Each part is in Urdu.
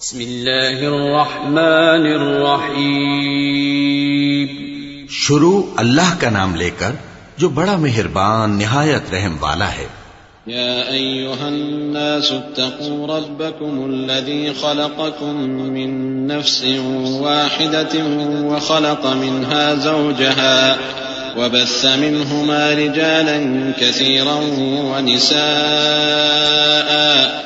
بسم الله الرحمن الرحيم. شروع اللہ کا نام لے کر جو بڑا مہربان نہایت رحم والا ہے۔ يا أيها الناس اتقوا ربكم الذي خلقكم من نفس واحدة وخلق منها زوجها وبث منهما رجالا كثيرا ونساء.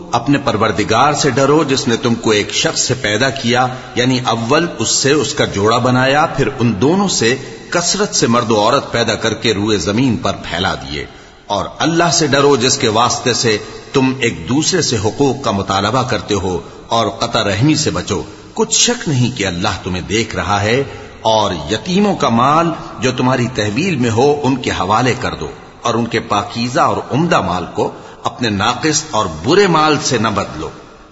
اپنے پروردگار سے ڈرو جس نے تم کو ایک شخص سے پیدا کیا یعنی اول اس سے اس کا جوڑا بنایا، پھر ان دونوں سے کثرت سے مرد و عورت پیدا کر کے روئے زمین پر پھیلا دیے۔ اور اللہ سے ڈرو جس کے واسطے سے تم ایک دوسرے سے حقوق کا مطالبہ کرتے ہو، اور قطع رحمی سے بچو۔ کچھ شک نہیں کہ اللہ تمہیں دیکھ رہا ہے، اور یتیموں کا مال جو تمہاری تحویل میں ہو، ان کے حوالے کر دو۔ اور ان کے پاکیزہ اور عمدہ مال کو اپنے ناقص اور برے مال سے نہ بدلو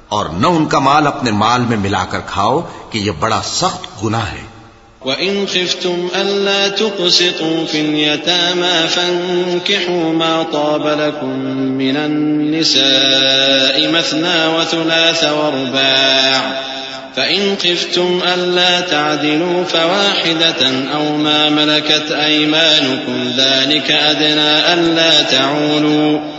اور نہ ان کا مال اپنے مال میں ملا کر کھاؤ کہ یہ بڑا سخت گناہ ہے۔ وَإِنْ خِفْتُمْ أَلَّا تُقْسِطُوا فِي الْيَتَامَى فَانكِحُوا مَا طَابَ لَكُم مِّنَ النِّسَاءِ مَثْنَىٰ وَثُلَاثَ وَرُبَاعَ فَإِنْ خِفْتُمْ أَلَّا تَعْدِلُوا فَوَاحِدَةً أَوْ مَا مَلَكَتْ أَيْمَانُكُمْ ذَلِكَ أَدْنَىٰ أَلَّا تَعُولُوا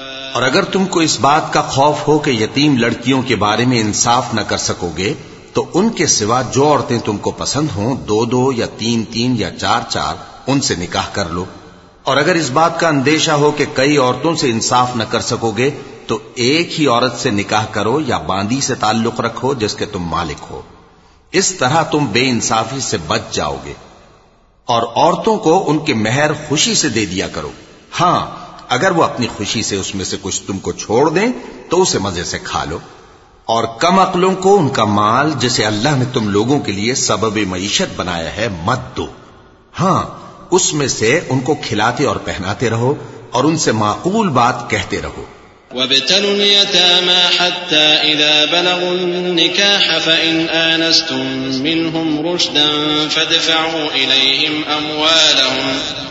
اور اگر تم کو اس بات کا خوف ہو کہ یتیم لڑکیوں کے بارے میں انصاف نہ کر سکو گے، تو ان کے سوا جو عورتیں تم کو پسند ہوں، دو دو یا تین تین یا چار چار، ان سے نکاح کر لو۔ اور اگر اس بات کا اندیشہ ہو کہ کئی عورتوں سے انصاف نہ کر سکو گے، تو ایک ہی عورت سے نکاح کرو یا باندی سے تعلق رکھو جس کے تم مالک ہو۔ اس طرح تم بے انصافی سے بچ جاؤ گے۔ اور عورتوں کو ان کے مہر خوشی سے دے دیا کرو۔ ہاں اگر وہ اپنی خوشی سے اس میں سے کچھ تم کو چھوڑ دیں، تو اسے مزے سے کھا لو۔ اور کم عقلوں کو، ان کا مال جسے اللہ نے تم لوگوں کے لیے سبب معیشت بنایا ہے، مت دو۔ ہاں اس میں سے ان کو کھلاتے اور پہناتے رہو، اور ان سے معقول بات کہتے رہو۔ وابتلوا اليتامى حتى إذا بلغوا النكاح فإن آنستم منهم رشدا فادفعوا إليهم أموالهم.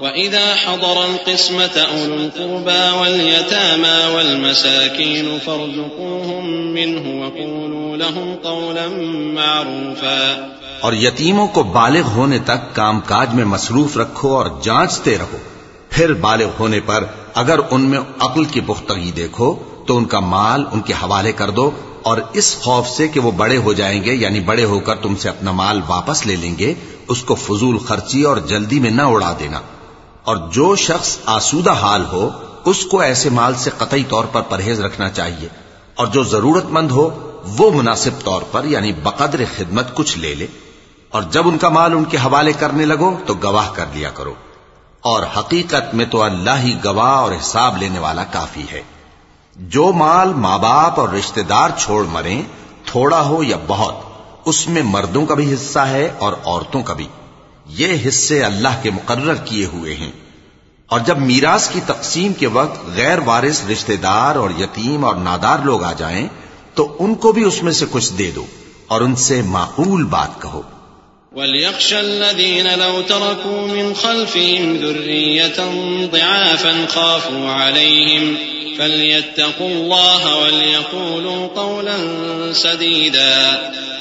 وإذا حضر القسمة أولو القربى واليتامى والمساكين فارزقوهم منه وقولوا لهم قولا معروفا اور یتیموں کو بالغ ہونے تک کام کاج میں مصروف رکھو اور جانچتے رہو۔ پھر بالغ ہونے پر اگر ان میں عقل کی پختگی دیکھو، تو ان کا مال ان کے حوالے کر دو اور اس خوف سے کہ وہ بڑے ہو جائیں گے یعنی بڑے ہو کر تم سے اپنا مال واپس لے لیں گے، اس کو فضول خرچی اور جلدی میں نہ اڑا دینا۔ اور جو شخص آسودہ حال ہو، اس کو ایسے مال سے قطعی طور پر پرہیز رکھنا چاہیے۔ اور جو ضرورت مند ہو، وہ مناسب طور پر یعنی بقدر خدمت کچھ لے لے۔ اور جب ان کا مال ان کے حوالے کرنے لگو، تو گواہ کر لیا کرو۔ اور حقیقت میں تو اللہ ہی گواہ اور حساب لینے والا کافی ہے۔ جو مال ماں باپ اور رشتہ دار چھوڑ مریں، تھوڑا ہو یا بہت، اس میں مردوں کا بھی حصہ ہے اور عورتوں کا بھی۔ یہ حصے اللہ کے مقرر کیے ہوئے ہیں۔ اور جب میراث کی تقسیم کے وقت غیر وارث رشتہ دار اور یتیم اور نادار لوگ آ جائیں، تو ان کو بھی اس میں سے کچھ دے دو اور ان سے معقول بات کہو۔ وليخشى الذين لو تركوا من خلفهم ذرية ضعافا خافوا عليهم، فليتقوا الله وليقولوا قولا سديدا۔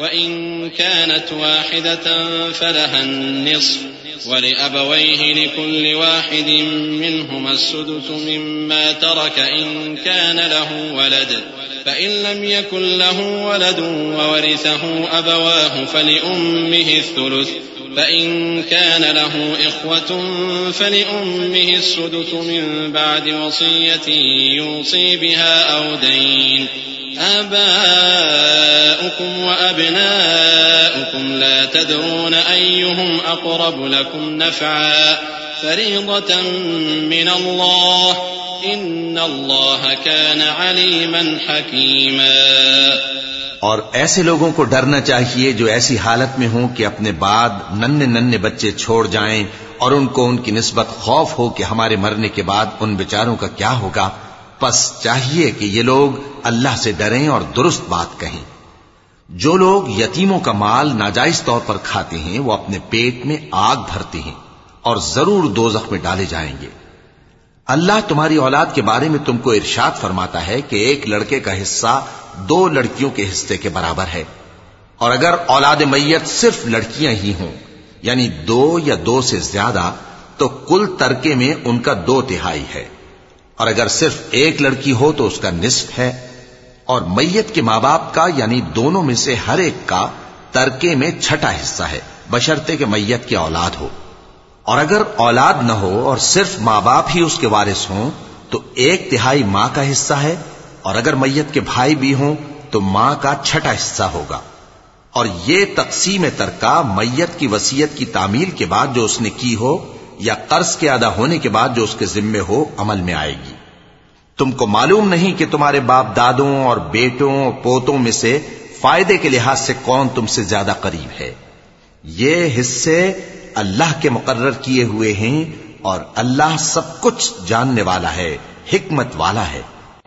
وإن كانت واحدة فلها النصف ولأبويه لكل واحد منهما السدس مما ترك إن كان له ولد. فإن لم يكن له ولد وورثه أبواه فلأمه الثلث. فإن كان له إخوة فلأمه السدس من بعد وصية يوصي بها أو دين. آباؤكم وأبناؤكم لا تدرون أيهم أقرب لكم نفعا فريضة من الله إن الله كان عليما حكيما اور ایسے لوگوں کو ڈرنا چاہیے جو ایسی حالت میں ہوں کہ اپنے بعد ننے ننے بچے چھوڑ جائیں اور ان کو ان کی نسبت خوف ہو کہ ہمارے مرنے کے بعد ان بیچاروں کا کیا ہوگا۔ پس چاہیے کہ یہ لوگ اللہ سے ڈریں اور درست بات کہیں۔ جو لوگ یتیموں کا مال ناجائز طور پر کھاتے ہیں، وہ اپنے پیٹ میں آگ بھرتے ہیں اور ضرور دو میں ڈالے جائیں گے۔ اللہ تمہاری اولاد کے بارے میں تم کو ارشاد فرماتا ہے کہ ایک لڑکے کا حصہ دو لڑکیوں کے حصے کے برابر ہے۔ اور اگر اولاد میت صرف لڑکیاں ہی ہوں یعنی دو یا دو سے زیادہ، تو کل ترکے میں ان کا دو تہائی ہے۔ اور اگر صرف ایک لڑکی ہو تو اس کا نصف ہے، اور میت کے ماں باپ کا یعنی دونوں میں سے ہر ایک کا ترکے میں چھٹا حصہ ہے بشرتے کہ میت کی اولاد ہو۔ اور اگر اولاد نہ ہو اور صرف ماں باپ ہی اس کے وارث ہوں، تو ایک تہائی ماں کا حصہ ہے، اور اگر میت کے بھائی بھی ہوں، تو ماں کا چھٹا حصہ ہوگا۔ اور یہ تقسیم ترکا میت کی وسیعت کی تعمیل کے بعد جو اس نے کی ہو یا قرض کے ادا ہونے کے بعد جو اس کے ذمے ہو عمل میں آئے گی۔ تم کو معلوم نہیں کہ تمہارے باپ دادوں اور بیٹوں اور پوتوں میں سے فائدے کے لحاظ سے کون تم سے زیادہ قریب ہے۔ یہ حصے اللہ کے مقرر کیے ہوئے ہیں اور اللہ سب کچھ جاننے والا ہے، حکمت والا ہے۔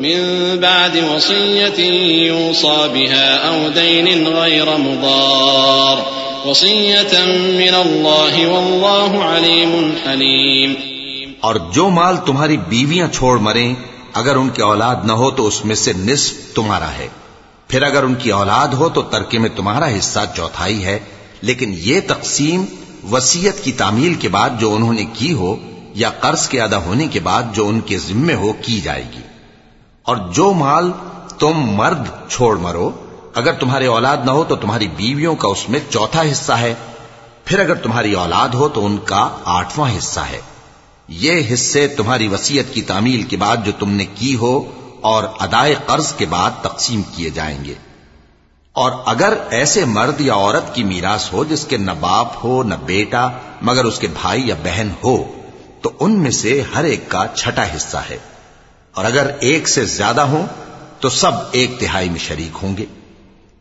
من بعد وصية يوصى بها أو دين غير مضار. وصية من الله والله عليم حليم. اور جو مال تمہاری بیویاں چھوڑ مریں، اگر ان کی اولاد نہ ہو تو اس میں سے نصف تمہارا ہے۔ پھر اگر ان کی اولاد ہو تو ترکے میں تمہارا حصہ چوتھائی ہے۔ لیکن یہ تقسیم وسیعت کی تعمیل کے بعد جو انہوں نے کی ہو یا قرض کے ادا ہونے کے بعد جو ان کے ذمے ہو کی جائے گی۔ اور جو مال تم مرد چھوڑ مرو، اگر تمہارے اولاد نہ ہو تو تمہاری بیویوں کا اس میں چوتھا حصہ ہے۔ پھر اگر تمہاری اولاد ہو تو ان کا آٹھواں حصہ ہے۔ یہ حصے تمہاری وسیعت کی تعمیل کے بعد جو تم نے کی ہو اور ادائے قرض کے بعد تقسیم کیے جائیں گے۔ اور اگر ایسے مرد یا عورت کی میراث ہو جس کے نہ باپ ہو، نہ بیٹا، مگر اس کے بھائی یا بہن ہو، تو ان میں سے ہر ایک کا چھٹا حصہ ہے۔ اور اگر ایک سے زیادہ ہوں تو سب ایک تہائی میں شریک ہوں گے۔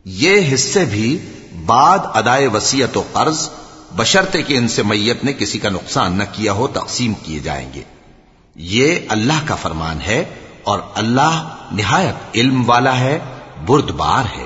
یہ حصے بھی بعد ادائے وسیعت و قرض بشرتے کہ ان سے میت نے کسی کا نقصان نہ کیا ہو، تقسیم کیے جائیں گے۔ یہ اللہ کا فرمان ہے اور اللہ نہایت علم والا ہے، بردبار ہے۔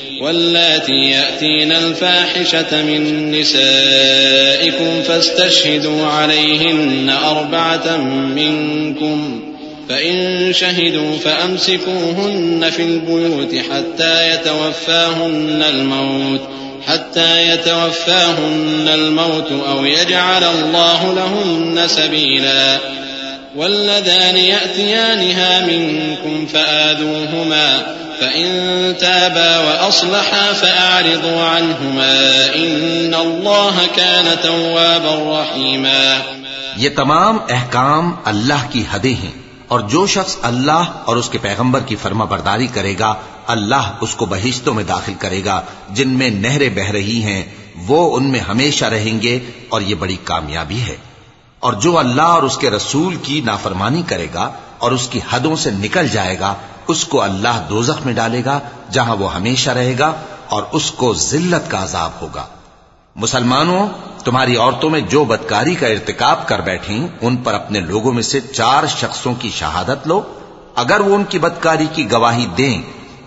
واللاتي يأتين الفاحشة من نسائكم فاستشهدوا عليهن أربعة منكم فإن شهدوا فأمسكوهن في البيوت حتى يتوفاهن الموت حتى يتوفاهن الموت أو يجعل الله لهن سبيلا واللذان يأتيانها منكم فآذوهما فإن تابا وأصلحا فأعرضوا عنهما إن الله كان توابا رحيما یہ تمام احکام اللہ کی حدیں ہیں اور جو شخص اللہ اور اس کے پیغمبر کی فرما برداری کرے گا، اللہ اس کو بہشتوں میں داخل کرے گا، جن میں نہریں بہ رہی ہیں، وہ ان میں ہمیشہ رہیں گے اور یہ بڑی کامیابی ہے۔ اور جو اللہ اور اس کے رسول کی نافرمانی کرے گا اور اس کی حدوں سے نکل جائے گا اس کو اللہ دوزخ میں ڈالے گا، جہاں وہ ہمیشہ رہے گا، اور اس کو ذلت کا عذاب ہوگا۔ مسلمانوں، تمہاری عورتوں میں جو بدکاری کا ارتکاب کر بیٹھیں، ان پر اپنے لوگوں میں سے چار شخصوں کی شہادت لو۔ اگر وہ ان کی بدکاری کی گواہی دیں،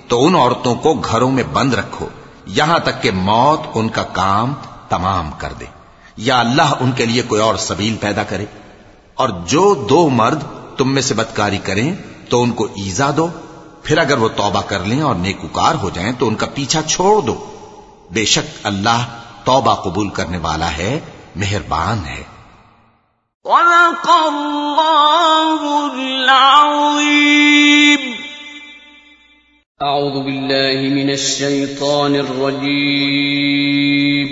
تو ان عورتوں کو گھروں میں بند رکھو۔ یہاں تک کہ موت ان کا کام تمام کر دے۔ یا اللہ ان کے لیے کوئی اور سبیل پیدا کرے۔ اور جو دو مرد تم میں سے بدکاری کریں، تو ان کو ایزا دو۔ پھر اگر وہ توبہ کر لیں اور نیکوکار ہو جائیں تو ان کا پیچھا چھوڑ دو۔ بے شک اللہ توبہ قبول کرنے والا ہے مہربان ہے۔ أعوذ بالله من الشيطان الرجيم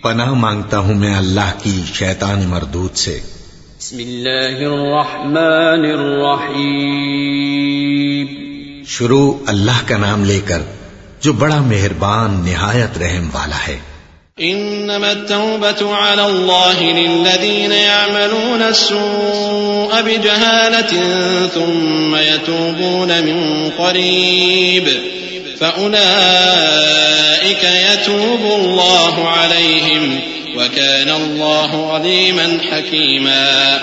پناہ مانگتا ہوں میں اللہ کی شیطان مردود سے۔ بسم الله الرحمن الرحيم شروع اللہ کا نام لے کر جو بڑا مہربان نہایت رحم والا ہے إنما التوبة على الله للذين يعملون السوء بجهالة ثم يتوبون من قريب. فأولئك يتوب الله عليهم وكان الله عليما حكيما.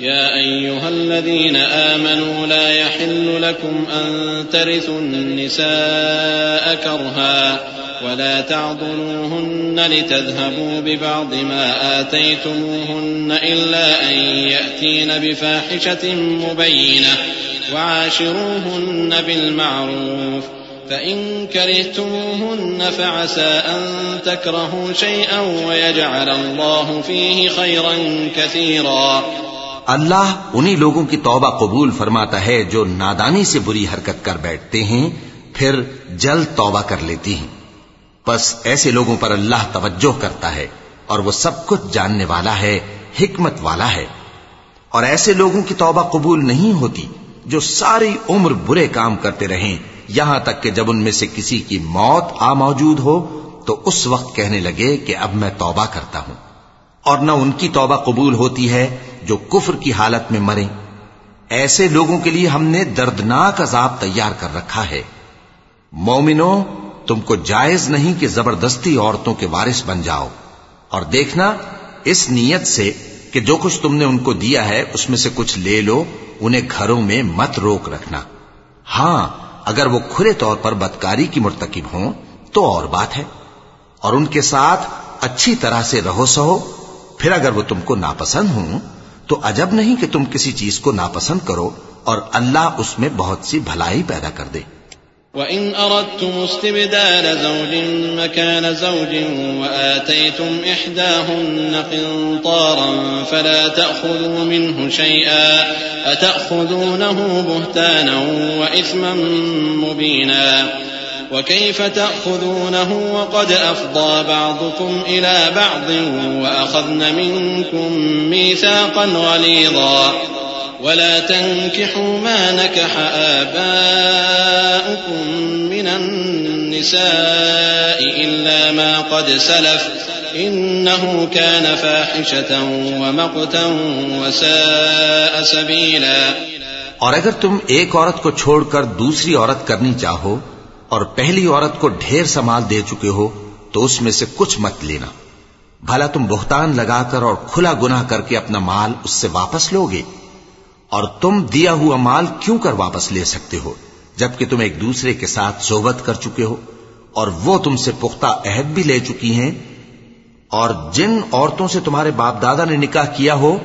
يا أيها الذين آمنوا لا يحل لكم أن ترثوا النساء كرها ولا تعضلوهن لتذهبوا ببعض ما آتيتموهن إلا أن يأتين بفاحشة مبينة وعاشروهن بالمعروف فإن كرهتموهن فعسى أن تكرهوا شيئا ويجعل الله فيه خيرا كثيرا اللہ انہی لوگوں کی توبہ قبول فرماتا ہے جو نادانی سے بری حرکت کر بیٹھتے ہیں، پھر جلد توبہ کر لیتی ہیں۔ بس ایسے لوگوں پر اللہ توجہ کرتا ہے اور وہ سب کچھ جاننے والا ہے، حکمت والا ہے۔ اور ایسے لوگوں کی توبہ قبول نہیں ہوتی جو ساری عمر برے کام کرتے رہیں، یہاں تک کہ جب ان میں سے کسی کی موت آ موجود ہو، تو اس وقت کہنے لگے کہ اب میں توبہ کرتا ہوں۔ اور نہ ان کی توبہ قبول ہوتی ہے جو کفر کی حالت میں مریں، ایسے لوگوں کے لیے ہم نے دردناک عذاب تیار کر رکھا ہے۔ مومنو، تم کو جائز نہیں کہ زبردستی عورتوں کے وارث بن جاؤ۔ اور دیکھنا، اس نیت سے کہ جو کچھ تم نے ان کو دیا ہے، اس میں سے کچھ لے لو، انہیں گھروں میں مت روک رکھنا۔ ہاں اگر وہ کھلے طور پر بدکاری کی مرتکب ہوں، تو اور بات ہے۔ اور ان کے ساتھ اچھی طرح سے رہو سہو، پھر اگر وہ تم کو ناپسند ہوں تو عجب نہیں کہ تم کسی چیز کو ناپسند کرو اور اللہ اس میں بہت سی بھلائی پیدا کر دے۔ وإن أردتم استبدال زوج مكان زوج وآتيتم إحداهن قنطارا فلا تأخذوا منه شيئا أتأخذونه بهتانا وإثما مبينا وكيف تأخذونه وقد أفضى بعضكم إلى بعض وأخذن منكم ميثاقا غليظا. ولا تنكحوا ما نكح آباؤكم من النساء إلا ما قد سلف. إنه كان فاحشة ومقتا وساء سبيلا. اور اگر تم ایک عورت کو چھوڑ کر دوسری عورت کرنی چاہو اور پہلی عورت کو ڈھیر سمال دے چکے ہو تو اس میں سے کچھ مت لینا۔ بھلا تم بہتان لگا کر اور کھلا گناہ کر کے اپنا مال اس سے واپس لوگے۔ اور تم دیا ہوا مال کیوں کر واپس لے سکتے ہو؟ جبکہ تم ایک دوسرے کے ساتھ صحبت کر چکے ہو۔ اور وہ تم سے پختہ عہد بھی لے چکی ہیں۔ اور جن عورتوں سے تمہارے باپ دادا نے نکاح کیا ہو،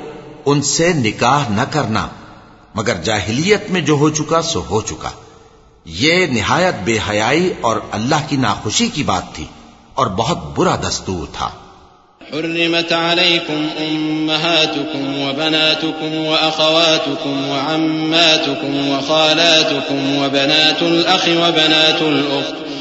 ان سے نکاح نہ کرنا۔ مگر جاہلیت میں جو ہو چکا، سو ہو چکا۔ یہ نہایت بے حیائی اور اللہ کی ناخوشی کی بات تھی اور بہت برا دستور تھا۔ حرمت عليكم أمهاتكم وبناتكم وأخواتكم وعماتكم وخالاتكم وبنات الأخ وبنات الأخت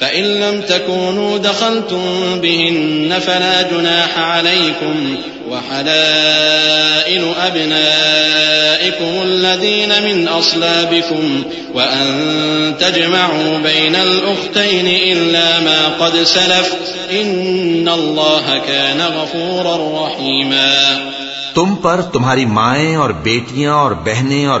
فإن لم تكونوا دخلتم بهن فلا جناح عليكم وحلائل أبنائكم الذين من أصلابكم وأن تجمعوا بين الأختين إلا ما قد سلف إن الله كان غفورا رحيما تم پر تمہاری مائیں اور بیٹیاں اور بہنیں اور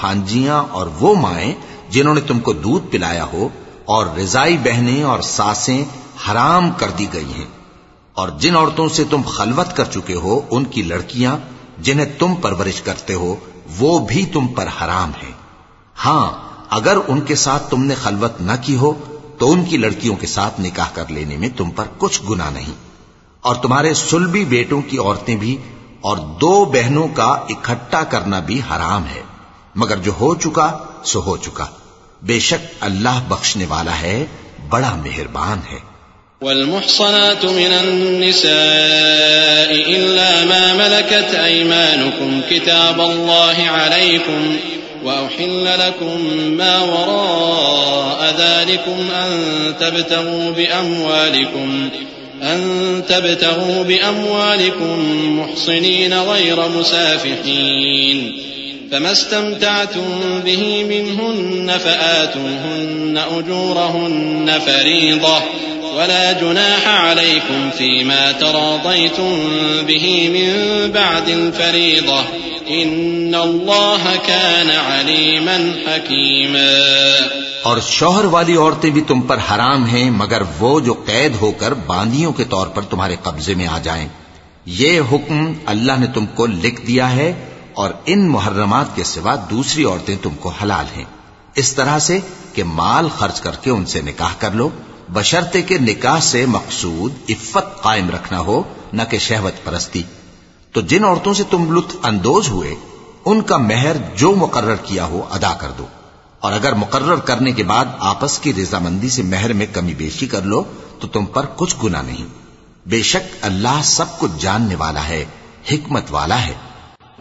بھانجیاں اور وہ مائیں جنہوں نے تم کو دودھ پلایا ہو اور رضائی بہنیں اور ساسیں حرام کر دی گئی ہیں۔ اور جن عورتوں سے تم خلوت کر چکے ہو، ان کی لڑکیاں جنہیں تم پرورش کرتے ہو، وہ بھی تم پر حرام ہیں۔ ہاں اگر ان کے ساتھ تم نے خلوت نہ کی ہو، تو ان کی لڑکیوں کے ساتھ نکاح کر لینے میں تم پر کچھ گنا نہیں۔ اور تمہارے سلبی بیٹوں کی عورتیں بھی اور دو بہنوں کا اکٹھا کرنا بھی حرام ہے۔ مگر جو ہو چکا، سو ہو چکا۔ بے شک اللہ بخشنے والا ہے بڑا مہربان ہے والمحصنات من النساء إلا ما ملكت أيمانكم كتاب الله عليكم وأحل لكم ما وراء ذلكم أن تبتغوا بأموالكم أن تبتغوا بأموالكم محصنين غير مسافحين. فما استمتعتم به منهن فآتوهن أجورهن فريضة ولا جناح عليكم فيما تراضيتم به من بعد الفريضة إن الله كان عليما حكيما اور شوہر والی عورتیں بھی تم پر حرام ہیں، مگر وہ جو قید ہو کر باندیوں کے طور پر تمہارے قبضے میں آ جائیں۔ یہ حکم اللہ نے تم کو لکھ دیا ہے۔ اور ان محرمات کے سوا دوسری عورتیں تم کو حلال ہیں۔ اس طرح سے کہ مال خرچ کر کے ان سے نکاح کر لو بشرتے کے نکاح سے مقصود عفت قائم رکھنا ہو، نہ کہ شہوت پرستی۔ تو جن عورتوں سے تم لطف اندوز ہوئے، ان کا مہر جو مقرر کیا ہو ادا کر دو۔ اور اگر مقرر کرنے کے بعد آپس کی رضامندی سے مہر میں کمی بیشی کر لو، تو تم پر کچھ گنا نہیں۔ بے شک اللہ سب کچھ جاننے والا ہے، حکمت والا ہے۔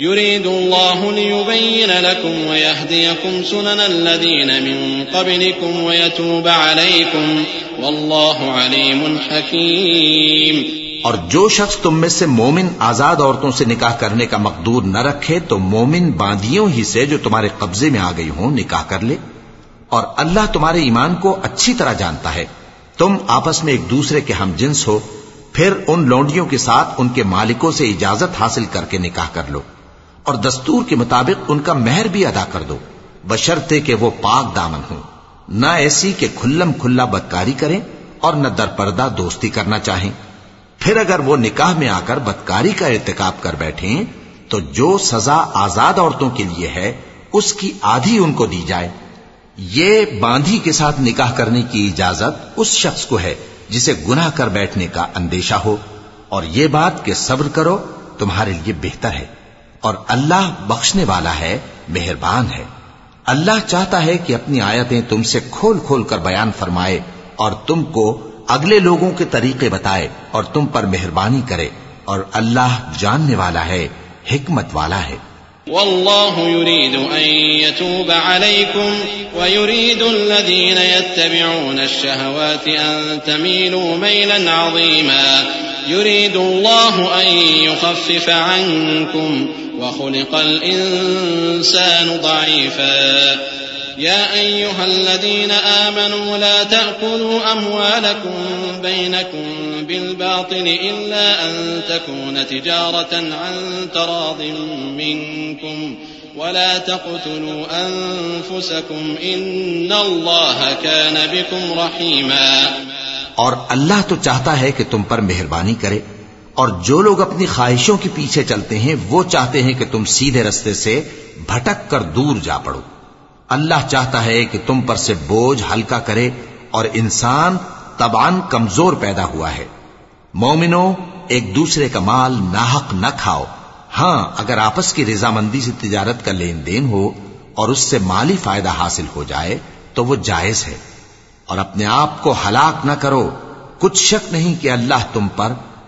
يريد الله ليبين لكم ويهديكم سنن الذين من قبلكم ويتوب عليكم والله عليم حكيم اور جو شخص تم میں سے مومن آزاد عورتوں سے نکاح کرنے کا مقدور نہ رکھے تو مومن باندیوں ہی سے جو تمہارے قبضے میں آ گئی ہوں نکاح کر لے۔ اور اللہ تمہارے ایمان کو اچھی طرح جانتا ہے۔ تم آپس میں ایک دوسرے کے ہم جنس ہو، پھر ان لونڈیوں کے ساتھ ان کے مالکوں سے اجازت حاصل کر کے نکاح کر لو۔ اور دستور کے مطابق ان کا مہر بھی ادا کر دو۔ بشرتے کہ وہ پاک دامن ہوں۔ نہ ایسی کہ کھلم کھلا بدکاری کریں اور نہ در پردہ دوستی کرنا چاہیں۔ پھر اگر وہ نکاح میں آ کر بدکاری کا ارتکاب کر بیٹھیں، تو جو سزا آزاد عورتوں کے لیے ہے، اس کی آدھی ان کو دی جائے۔ یہ باندھی کے ساتھ نکاح کرنے کی اجازت اس شخص کو ہے جسے گناہ کر بیٹھنے کا اندیشہ ہو۔ اور یہ بات کہ صبر کرو تمہارے لیے بہتر ہے۔ اور اللہ بخشنے والا ہے، مہربان ہے۔ اللہ چاہتا ہے کہ اپنی آیتیں تم سے کھول کھول کر بیان فرمائے اور تم کو اگلے لوگوں کے طریقے بتائے اور تم پر مہربانی کرے۔ اور اللہ جاننے والا ہے، حکمت والا ہے۔ والله يريد أن يتوب عليكم ويريد الذين يتبعون الشهوات أن تميلوا ميلا عظيما يريد الله أن يخفف عنكم وخلق الإنسان ضعيفا. يا أيها الذين آمنوا لا تأكلوا أموالكم بينكم بالباطل إلا أن تكون تجارة عن تراض منكم ولا تقتلوا أنفسكم إن الله كان بكم رحيما. اور اللہ تو چاہتا ہے کہ تم پر مہربانی کرے اور جو لوگ اپنی خواہشوں کے پیچھے چلتے ہیں، وہ چاہتے ہیں کہ تم سیدھے رستے سے بھٹک کر دور جا پڑو۔ اللہ چاہتا ہے کہ تم پر سے بوجھ ہلکا کرے اور انسان تبان کمزور پیدا ہوا ہے۔ مومنو، ایک دوسرے کا مال ناحق نہ کھاؤ۔ ہاں اگر آپس کی رضامندی سے تجارت کا لین دین ہو اور اس سے مالی فائدہ حاصل ہو جائے، تو وہ جائز ہے۔ اور اپنے آپ کو ہلاک نہ کرو۔ کچھ شک نہیں کہ اللہ تم پر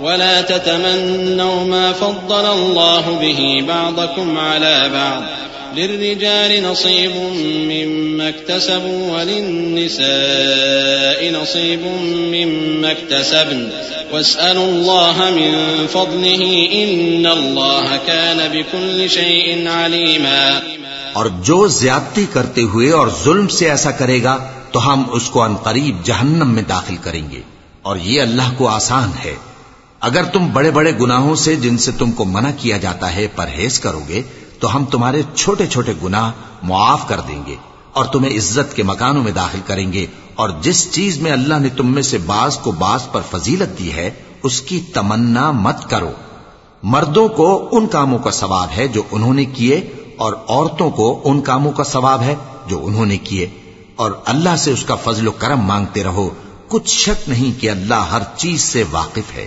ولا تتمنوا ما فضل الله به بعضكم على بعض. للرجال نصيب مما اكتسبوا وللنساء نصيب مما اكتسبن. واسألوا الله من فضله إن الله كان بكل شيء عليما. اور جو زیادتی کرتے ہوئے اور ظلم سے ایسا کرے گا، تو ہم اس کو انقریب جہنم میں داخل کریں گے۔ اور یہ اللہ کو آسان ہے۔ اگر تم بڑے بڑے گناہوں سے جن سے تم کو منع کیا جاتا ہے پرہیز کرو گے، تو ہم تمہارے چھوٹے چھوٹے گناہ معاف کر دیں گے اور تمہیں عزت کے مکانوں میں داخل کریں گے۔ اور جس چیز میں اللہ نے تم میں سے باز کو باز پر فضیلت دی ہے، اس کی تمنا مت کرو۔ مردوں کو ان کاموں کا ثواب ہے جو انہوں نے کیے اور عورتوں کو ان کاموں کا ثواب ہے جو انہوں نے کیے۔ اور اللہ سے اس کا فضل و کرم مانگتے رہو۔ کچھ شک نہیں کہ اللہ ہر چیز سے واقف ہے۔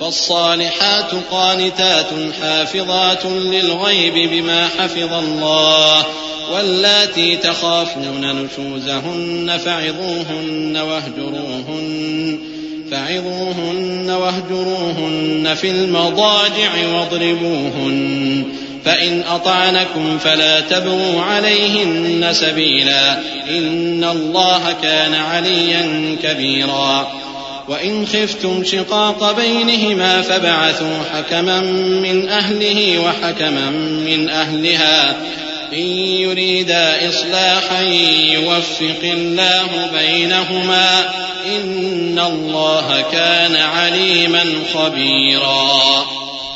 فالصالحات قانتات حافظات للغيب بما حفظ الله واللاتي تخافون نشوزهن فعظوهن واهجروهن فعظوهن واهجروهن في المضاجع واضربوهن فإن أطعنكم فلا تبغوا عليهن سبيلا إن الله كان عليا كبيرا وإن خفتم شقاق بينهما فبعثوا حكما من أهله وحكما من أهلها. إن يريدا إصلاحا يوفق الله بينهما. إن الله كان عليما خبيرا.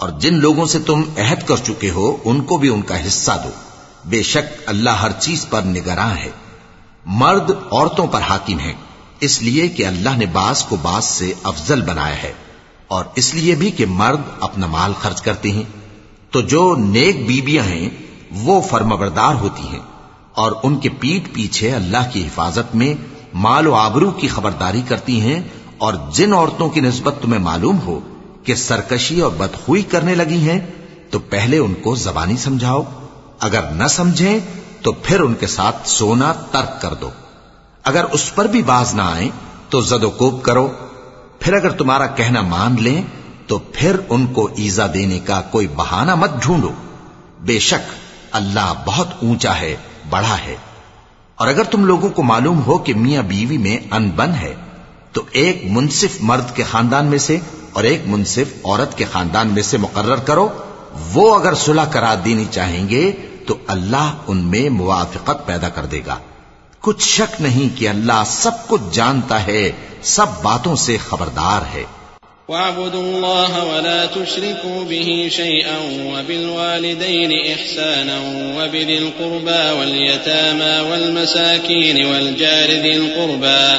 اور جن لوگوں سے تم عہد کر چکے ہو، ان کو بھی ان کا حصہ دو۔ بے شک اللہ ہر چیز پر نگراں ہے۔ مرد عورتوں پر حاکم ہیں۔ اس لیے کہ اللہ نے باس کو باس سے افضل بنایا ہے۔ اور اس لیے بھی کہ مرد اپنا مال خرچ کرتے ہیں۔ تو جو نیک بیبیاں ہیں، وہ فرمبردار ہوتی ہیں۔ اور ان کے پیٹ پیچھے اللہ کی حفاظت میں مال و آبرو کی خبرداری کرتی ہیں۔ اور جن عورتوں کی نسبت تمہیں معلوم ہو کہ سرکشی اور بدخوئی کرنے لگی ہیں، تو پہلے ان کو زبانی سمجھاؤ۔ اگر نہ سمجھیں، تو پھر ان کے ساتھ سونا ترک کر دو۔ اگر اس پر بھی باز نہ آئیں، تو زد و کوب کرو۔ پھر اگر تمہارا کہنا مان لیں، تو پھر ان کو ایزا دینے کا کوئی بہانہ مت ڈھونڈو۔ بے شک، اللہ بہت اونچا ہے بڑا ہے۔ اور اگر تم لوگوں کو معلوم ہو کہ میاں بیوی میں ان بن ہے، تو ایک منصف مرد کے خاندان میں سے اور ایک منصف عورت کے خاندان میں سے مقرر کرو۔ وہ اگر صلح کرا دینی چاہیں گے، تو اللہ ان میں موافقت پیدا کر دے گا۔ کچھ شک نہیں کہ اللہ سب کچھ جانتا ہے، سب باتوں سے خبردار ہے۔ واعبدوا الله ولا تشركوا به شيئا وبالوالدين إحسانا وبذي القربى واليتامى والمساكين والجار ذي القربى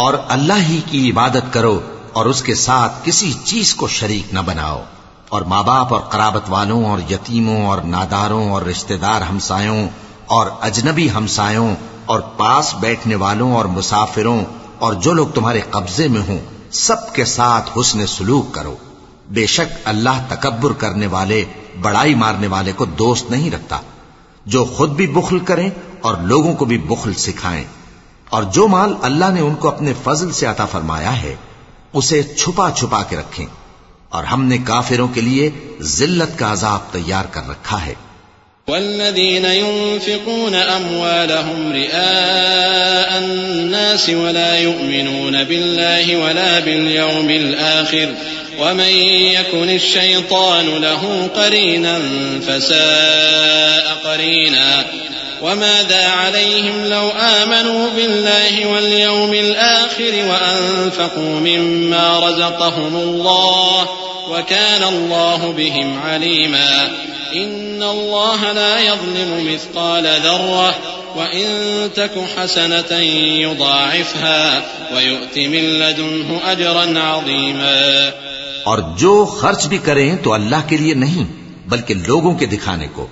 اور اللہ ہی کی عبادت کرو اور اس کے ساتھ کسی چیز کو شریک نہ بناؤ۔ اور ماں باپ اور قرابت والوں اور یتیموں اور ناداروں اور رشتہ دار ہمسایوں اور اجنبی ہمسایوں اور پاس بیٹھنے والوں اور مسافروں اور جو لوگ تمہارے قبضے میں ہوں، سب کے ساتھ حسن سلوک کرو۔ بے شک اللہ تکبر کرنے والے، بڑائی مارنے والے کو دوست نہیں رکھتا۔ جو خود بھی بخل کریں اور لوگوں کو بھی بخل سکھائیں۔ اور جو مال اللہ نے ان کو اپنے فضل سے عطا فرمایا ہے، اسے چھپا چھپا کے رکھیں۔ اور ہم نے کافروں کے لیے ذلت کا عذاب تیار کر رکھا ہے۔ والذين ينفقون أموالهم رئاء الناس ولا يؤمنون بالله ولا باليوم الآخر ومن يكن الشيطان له قرينا فساء قرينا وماذا عليهم لو آمنوا بالله واليوم الآخر وأنفقوا مما رزقهم الله وكان الله بهم عليما إن الله لا يظلم مثقال ذرة وإن تك حسنة يضاعفها ويؤت من لدنه أجرا عظيما اور جو خرچ بھی کریں تو اللہ کے لیے نہیں بلکہ لوگوں کے دکھانے کو۔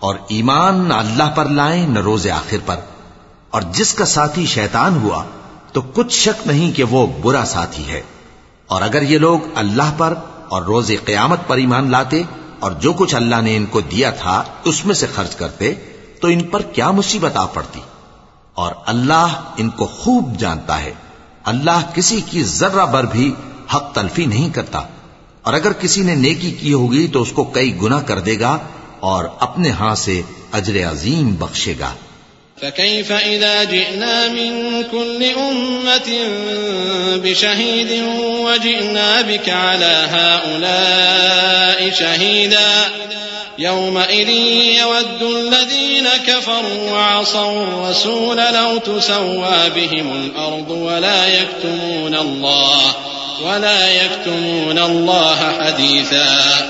اور ایمان نہ اللہ پر لائیں، نہ روز آخر پر۔ اور جس کا ساتھی شیطان ہوا، تو کچھ شک نہیں کہ وہ برا ساتھی ہے۔ اور اگر یہ لوگ اللہ پر اور روز قیامت پر ایمان لاتے اور جو کچھ اللہ نے ان کو دیا تھا، اس میں سے خرچ کرتے، تو ان پر کیا مصیبت آ پڑتی؟ اور اللہ ان کو خوب جانتا ہے۔ اللہ کسی کی ذرہ بر بھی حق تلفی نہیں کرتا۔ اور اگر کسی نے نیکی کی ہوگی، تو اس کو کئی گنا کر دے گا اور اپنے ہاں سے اجر عظیم بخشے گا۔ فكيف إذا جئنا من كل أمة بشهيد وجئنا بك على هؤلاء شهيدا يومئذ يود الذين كفروا وعصوا الرسول لو تسوى بهم الأرض ولا يكتمون الله ولا يكتمون الله حديثا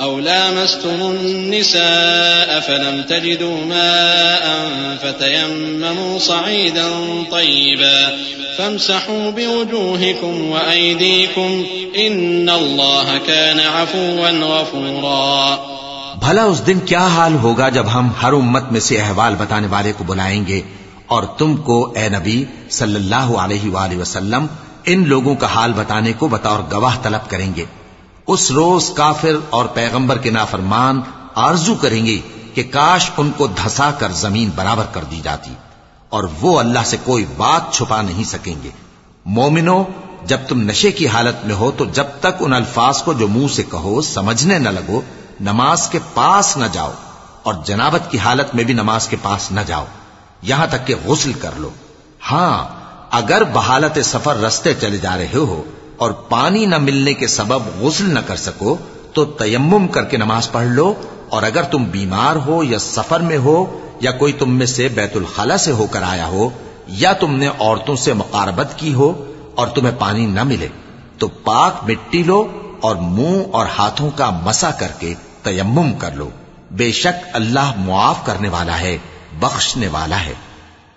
أو لامستم النساء فلم تجدوا ماء فتيمموا صعيدا طيبا فامسحوا بوجوهكم وأيديكم إن الله كان عفوا غفورا بھلا اس دن کیا حال ہوگا جب ہم ہر امت میں سے احوال بتانے والے کو بلائیں گے اور تم کو اے نبی صلی اللہ علیہ وآلہ وسلم ان لوگوں کا حال بتانے کو بطور گواہ طلب کریں گے۔ اس روز کافر اور پیغمبر کے نافرمان آرزو کریں گے کہ کاش ان کو دھسا کر زمین برابر کر دی جاتی اور وہ اللہ سے کوئی بات چھپا نہیں سکیں گے۔ مومنو، جب تم نشے کی حالت میں ہو تو جب تک ان الفاظ کو جو منہ سے کہو، سمجھنے نہ لگو، نماز کے پاس نہ جاؤ اور جنابت کی حالت میں بھی نماز کے پاس نہ جاؤ۔ یہاں تک کہ غسل کر لو۔ ہاں اگر بحالت سفر رستے چلے جا رہے ہو اور پانی نہ ملنے کے سبب غسل نہ کر سکو، تو تیمم کر کے نماز پڑھ لو۔ اور اگر تم بیمار ہو یا سفر میں ہو یا کوئی تم میں سے بیت الخلا سے ہو کر آیا ہو یا تم نے عورتوں سے مقاربت کی ہو اور تمہیں پانی نہ ملے، تو پاک مٹی لو اور منہ اور ہاتھوں کا مسا کر کے تیمم کر لو۔ بے شک اللہ معاف کرنے والا ہے، بخشنے والا ہے۔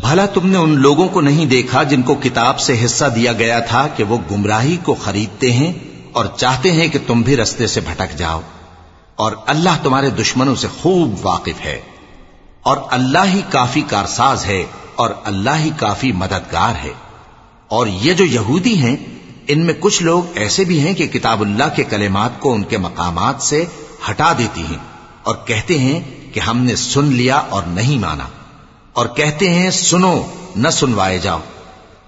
بھلا تم نے ان لوگوں کو نہیں دیکھا جن کو کتاب سے حصہ دیا گیا تھا کہ وہ گمراہی کو خریدتے ہیں اور چاہتے ہیں کہ تم بھی رستے سے بھٹک جاؤ۔ اور اللہ تمہارے دشمنوں سے خوب واقف ہے۔ اور اللہ ہی کافی کارساز ہے اور اللہ ہی کافی مددگار ہے۔ اور یہ جو یہودی ہیں، ان میں کچھ لوگ ایسے بھی ہیں کہ کتاب اللہ کے کلمات کو ان کے مقامات سے ہٹا دیتی ہیں اور کہتے ہیں کہ ہم نے سن لیا اور نہیں مانا۔ اور کہتے ہیں، سنو، نہ سنوائے جاؤ۔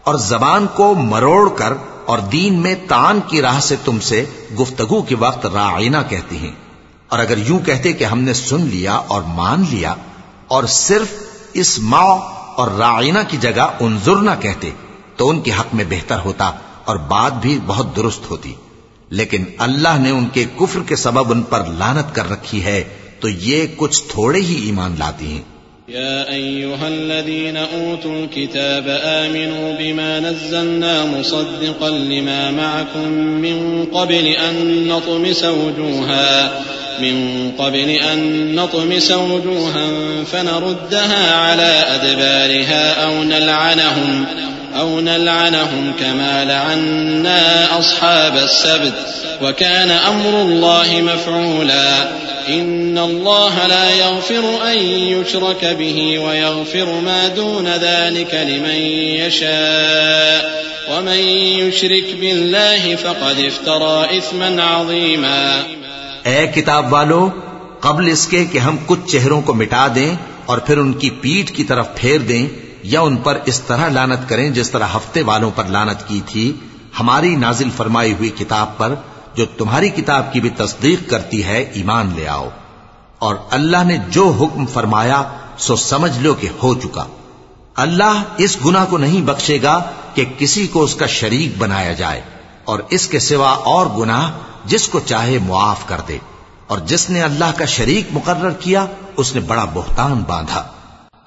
اور زبان کو مروڑ کر اور دین میں تان کی راہ سے تم سے گفتگو کے وقت رائنا کہتی ہیں۔ اور اگر یوں کہتے کہ ہم نے سن لیا اور مان لیا، اور صرف اس ماں اور رائنا کی جگہ انظر نہ کہتے، تو ان کے حق میں بہتر ہوتا اور بات بھی بہت درست ہوتی۔ لیکن اللہ نے ان کے کفر کے سبب ان پر لانت کر رکھی ہے، تو یہ کچھ تھوڑے ہی ایمان لاتی ہیں۔ يا أيها الذين أوتوا الكتاب آمنوا بما نزلنا مصدقا لما معكم من قبل أن نطمس وجوها من قبل أن نطمس وجوها فنردها على أدبارها أو نلعنهم أو نلعنهم كما لعنا أصحاب السبت وكان أمر الله مفعولا إن الله لا يغفر أن يشرك به ويغفر ما دون ذلك لمن يشاء ومن يشرك بالله فقد افترى إثما عظيما اے کتاب والو قبل اس کے کہ ہم کچھ چہروں کو مٹا دیں اور پھر ان کی پیٹ کی طرف پھیر دیں یا ان پر اس طرح لانت کریں جس طرح ہفتے والوں پر لانت کی تھی، ہماری نازل فرمائی ہوئی کتاب پر جو تمہاری کتاب کی بھی تصدیق کرتی ہے، ایمان لے آؤ۔ اور اللہ نے جو حکم فرمایا، سو سمجھ لو کہ ہو چکا۔ اللہ اس گنا کو نہیں بخشے گا کہ کسی کو اس کا شریک بنایا جائے، اور اس کے سوا اور گناہ جس کو چاہے معاف کر دے۔ اور جس نے اللہ کا شریک مقرر کیا، اس نے بڑا بہتان باندھا۔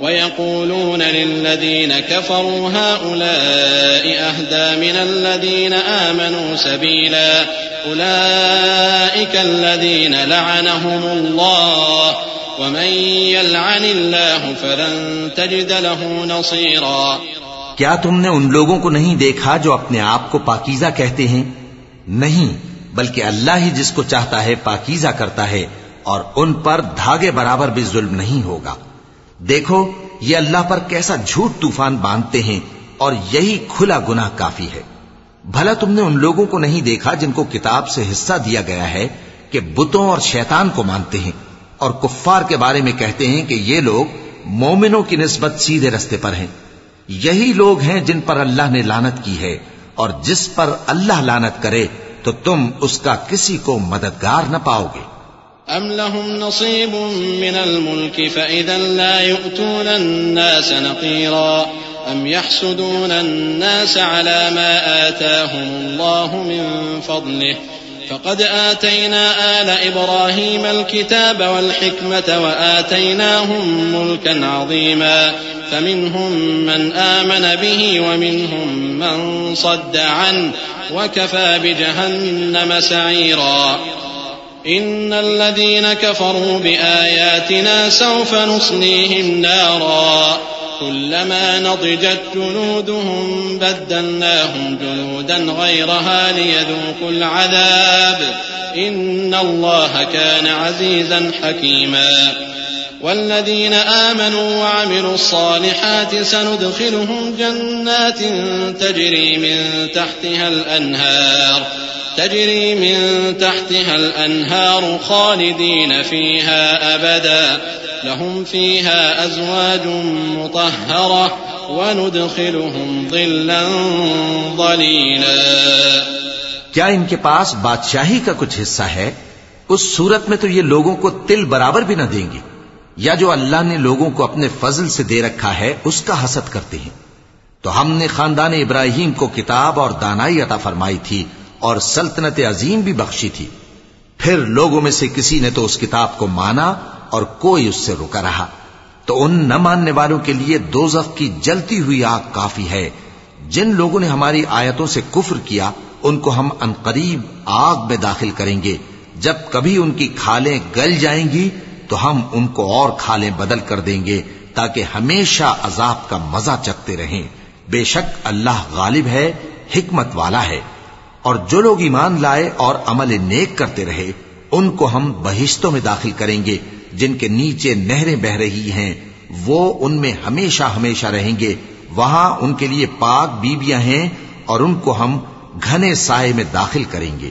ويقولون للذين كفروا هؤلاء أهدى من الذين آمنوا سبيلا أولئك الذين لعنهم الله ومن يلعن الله فلن تجد له نصيرا کیا تم نے ان لوگوں کو نہیں دیکھا جو اپنے آپ کو پاکیزہ کہتے ہیں؟ نہیں، بلکہ اللہ ہی جس کو چاہتا ہے پاکیزہ کرتا ہے اور ان پر دھاگے برابر بھی ظلم نہیں ہوگا۔ دیکھو، یہ اللہ پر کیسا جھوٹ طوفان باندھتے ہیں اور یہی کھلا گناہ کافی ہے۔ بھلا تم نے ان لوگوں کو نہیں دیکھا جن کو کتاب سے حصہ دیا گیا ہے کہ بتوں اور شیطان کو مانتے ہیں اور کفار کے بارے میں کہتے ہیں کہ یہ لوگ مومنوں کی نسبت سیدھے رستے پر ہیں۔ یہی لوگ ہیں جن پر اللہ نے لانت کی ہے اور جس پر اللہ لانت کرے تو تم اس کا کسی کو مددگار نہ پاؤ گے۔ أم لهم نصيب من الملك فإذا لا يؤتون الناس نقيرا أم يحسدون الناس على ما آتاهم الله من فضله فقد آتينا آل إبراهيم الكتاب والحكمة وآتيناهم ملكا عظيما فمنهم من آمن به ومنهم من صد عنه وكفى بجهنم سعيرا إن الذين كفروا بآياتنا سوف نصليهم نارا كلما نضجت جلودهم بدلناهم جلودا غيرها ليذوقوا العذاب إن الله كان عزيزا حكيما والذين آمنوا وعملوا الصالحات سندخلهم جنات تجري من تحتها الأنهار تجري من تحتها الأنهار خالدين فيها أبدا. لهم فيها أزواج مطهرة وندخلهم ظلا ظليلا. کیا ان کے پاس بادشاہی کا کچھ حصہ ہے اس صورت میں تو یہ لوگوں کو تل برابر بھی نہ دیں گے یا جو اللہ نے لوگوں کو اپنے فضل سے دے رکھا ہے، اس کا حسد کرتے ہیں۔ تو ہم نے خاندان ابراہیم کو کتاب اور دانائی عطا فرمائی تھی اور سلطنت عظیم بھی بخشی تھی۔ پھر لوگوں میں سے کسی نے تو اس کتاب کو مانا اور کوئی اس سے رکا رہا۔ تو ان نہ ماننے والوں کے لیے دوزخ کی جلتی ہوئی آگ کافی ہے۔ جن لوگوں نے ہماری آیتوں سے کفر کیا، ان کو ہم انقریب آگ میں داخل کریں گے۔ جب کبھی ان کی کھالیں گل جائیں گی تو ہم ان کو اور کھالیں بدل کر دیں گے تاکہ ہمیشہ عذاب کا مزہ چکتے رہیں۔ بے شک اللہ غالب ہے، حکمت والا ہے۔ اور جو لوگ ایمان لائے اور عمل نیک کرتے رہے، ان کو ہم بہشتوں میں داخل کریں گے۔ جن کے نیچے نہریں بہ رہی ہیں، وہ ان میں ہمیشہ ہمیشہ رہیں گے۔ وہاں ان کے لیے پاک بیبیاں ہیں اور ان کو ہم گھنے سائے میں داخل کریں گے۔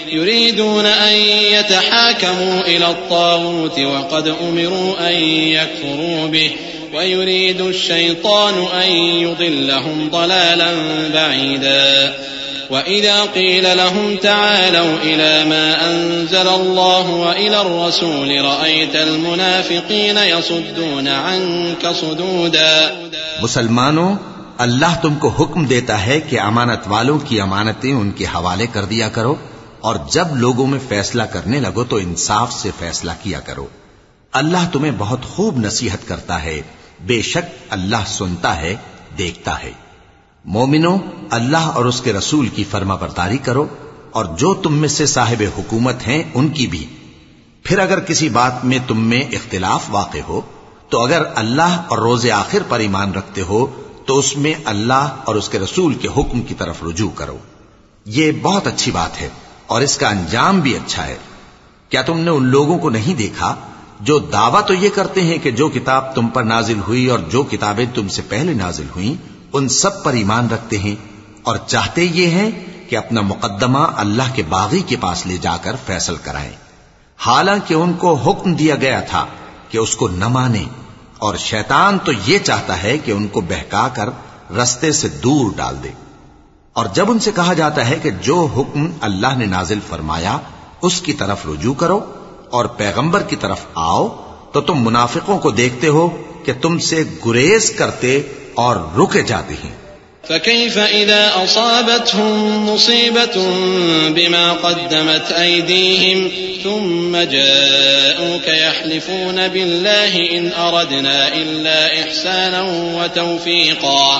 يريدون أن يتحاكموا إلى الطاغوت وقد أمروا أن يكفروا به ويريد الشيطان أن يضلهم ضلالا بعيدا. وإذا قيل لهم تعالوا إلى ما أنزل الله وإلى الرسول رأيت المنافقين يصدون عنك صدودا. مسلمانوں اللہ تم کو حکم دیتا ہے کہ امانت والوں کی امانتیں ان کے حوالے کر دیا کرو۔ اور جب لوگوں میں فیصلہ کرنے لگو تو انصاف سے فیصلہ کیا کرو۔ اللہ تمہیں بہت خوب نصیحت کرتا ہے۔ بے شک اللہ سنتا ہے، دیکھتا ہے۔ مومنو اللہ اور اس کے رسول کی فرما برداری کرو اور جو تم میں سے صاحب حکومت ہیں، ان کی بھی۔ پھر اگر کسی بات میں تم میں اختلاف واقع ہو، تو اگر اللہ اور روز آخر پر ایمان رکھتے ہو، تو اس میں اللہ اور اس کے رسول کے حکم کی طرف رجوع کرو۔ یہ بہت اچھی بات ہے۔ اور اس کا انجام بھی اچھا ہے۔ کیا تم نے ان لوگوں کو نہیں دیکھا؟ جو دعویٰ تو یہ کرتے ہیں کہ جو کتاب تم پر نازل ہوئی اور جو کتابیں تم سے پہلے نازل ہوئیں، ان سب پر ایمان رکھتے ہیں۔ اور چاہتے یہ ہیں کہ اپنا مقدمہ اللہ کے باغی کے پاس لے جا کر فیصل کرائیں۔ حالانکہ ان کو حکم دیا گیا تھا کہ اس کو نہ مانے اور شیطان تو یہ چاہتا ہے کہ ان کو بہکا کر رستے سے دور ڈال دے۔ اور جب ان سے کہا جاتا ہے کہ جو حکم اللہ نے نازل فرمایا، اس کی طرف رجوع کرو اور پیغمبر کی طرف آؤ، تو تم منافقوں کو دیکھتے ہو کہ تم سے گریز کرتے اور رکے جاتے ہیں۔ فكيف إذا أصابتهم مصيبة بما قدمت أيديهم ثم جاءوك يحلفون بالله إن أردنا إلا إحسانا وتوفيقا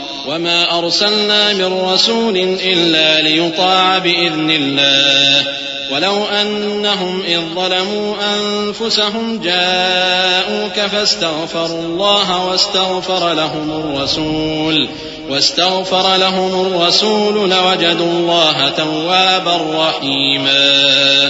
وما أرسلنا من رسول إلا ليطاع بإذن الله ولو أنهم إذ ظلموا أنفسهم جاءوك فاستغفروا الله واستغفر لهم الرسول واستغفر لهم الرسول لوجدوا الله توابا رحيما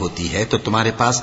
ہوتی ہے تو تمہارے پاس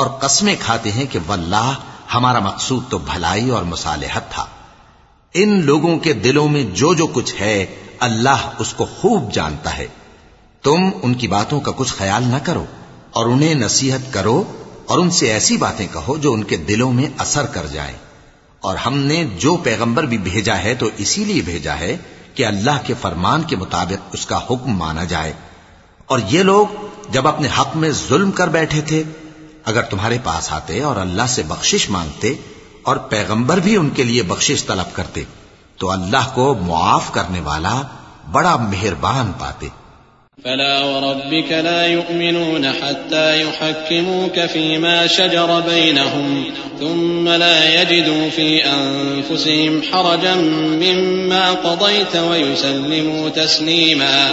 اور قسمیں کھاتے ہیں کہ واللہ ہمارا مقصود تو بھلائی اور مصالحت تھا۔ ان لوگوں کے دلوں میں جو جو کچھ ہے، اللہ اس کو خوب جانتا ہے۔ تم ان کی باتوں کا کچھ خیال نہ کرو اور انہیں نصیحت کرو اور ان سے ایسی باتیں کہو جو ان کے دلوں میں اثر کر جائیں۔ اور ہم نے جو پیغمبر بھی بھیجا ہے تو اسی لیے بھیجا ہے کہ اللہ کے فرمان کے مطابق اس کا حکم مانا جائے۔ اور یہ لوگ جب اپنے حق میں ظلم کر بیٹھے تھے اگر تمہارے پاس آتے اور اللہ سے بخشش مانگتے اور پیغمبر بھی ان کے لیے بخشش طلب کرتے، تو اللہ کو معاف کرنے والا بڑا مہربان پاتے۔ فلا وربك لا يؤمنون حتى يحكموك فيما شجر بينهم ثم لا يجدوا في أنفسهم حرجا مما قضيت ويسلموا تسليما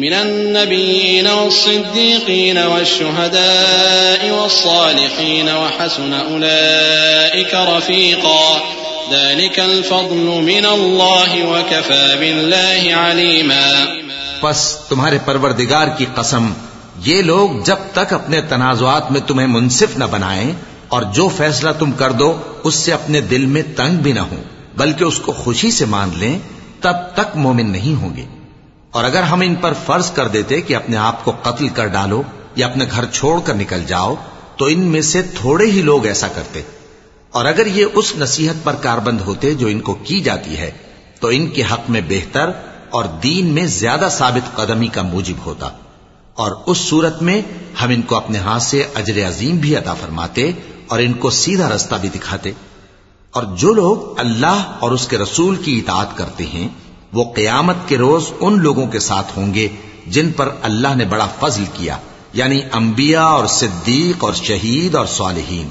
من النبيين والصديقين والشهداء والصالحين وحسن أولئك رفيقا. ذلك الفضل من الله وكفى بالله عليما. پس تمہارے پروردگار کی قسم، یہ لوگ جب تک اپنے تنازعات میں تمہیں منصف نہ بنائیں اور جو فیصلہ تم کر دو، اس سے اپنے دل میں تنگ بھی نہ ہو بلکہ اس کو خوشی سے مان لیں، تب تک مومن نہیں ہوں گے۔ اور اگر ہم ان پر فرض کر دیتے کہ اپنے آپ کو قتل کر ڈالو یا اپنے گھر چھوڑ کر نکل جاؤ، تو ان میں سے تھوڑے ہی لوگ ایسا کرتے۔ اور اگر یہ اس نصیحت پر کاربند ہوتے جو ان کو کی جاتی ہے، تو ان کے حق میں بہتر اور دین میں زیادہ ثابت قدمی کا موجب ہوتا۔ اور اس صورت میں ہم ان کو اپنے ہاتھ سے اجر عظیم بھی عطا فرماتے اور ان کو سیدھا رستہ بھی دکھاتے۔ اور جو لوگ اللہ اور اس کے رسول کی اطاعت کرتے ہیں وہ قیامت کے روز ان لوگوں کے ساتھ ہوں گے جن پر اللہ نے بڑا فضل کیا یعنی انبیاء اور صدیق اور شہید اور صالحین۔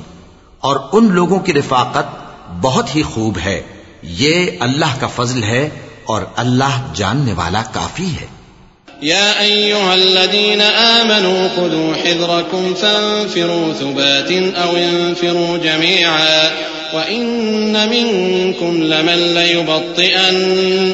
اور ان لوگوں کی رفاقت بہت ہی خوب ہے۔ یہ اللہ کا فضل ہے اور اللہ جاننے والا کافی ہے۔ يا أيها الذين آمنوا خذوا حذركم فانفروا ثبات أو انفروا جميعا وإن منكم لمن ليبطئن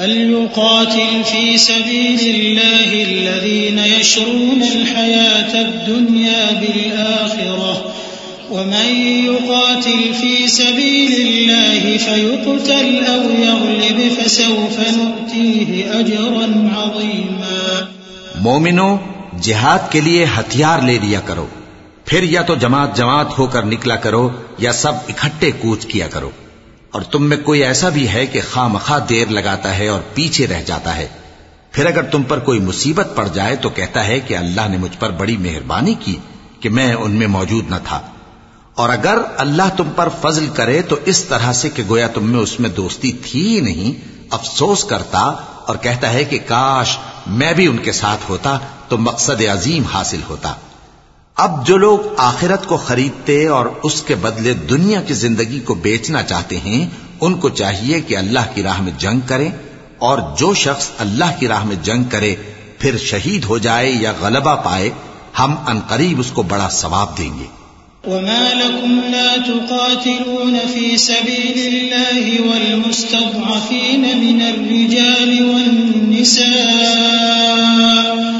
فليقاتل في سبيل الله الذين يشرون الحياة الدنيا بالآخرة. ومن يقاتل في سبيل الله فيقتل أو يغلب فسوف نؤتيه أجرا عظيما. مومنو، جہاد کے لیے ہتھیار لے لیا کرو۔ پھر یا تو جماعت جماعت ہو کر نکلا کرو یا سب اکٹھے کوچ کیا کرو۔ اور تم میں کوئی ایسا بھی ہے کہ خواہ مخواہ دیر لگاتا ہے اور پیچھے رہ جاتا ہے۔ پھر اگر تم پر کوئی مصیبت پڑ جائے تو کہتا ہے کہ اللہ نے مجھ پر بڑی مہربانی کی کہ میں ان میں موجود نہ تھا۔ اور اگر اللہ تم پر فضل کرے تو اس طرح سے کہ گویا تم میں اس میں دوستی تھی ہی نہیں، افسوس کرتا اور کہتا ہے کہ کاش میں بھی ان کے ساتھ ہوتا تو مقصد عظیم حاصل ہوتا۔ اب جو لوگ آخرت کو خریدتے اور اس کے بدلے دنیا کی زندگی کو بیچنا چاہتے ہیں، ان کو چاہیے کہ اللہ کی راہ میں جنگ کریں اور جو شخص اللہ کی راہ میں جنگ کرے، پھر شہید ہو جائے یا غلبہ پائے، ہم انقریب اس کو بڑا ثواب دیں گے۔ وما لكم لا تقاتلون في سبيل الله والمستضعفين من الرجال والنساء.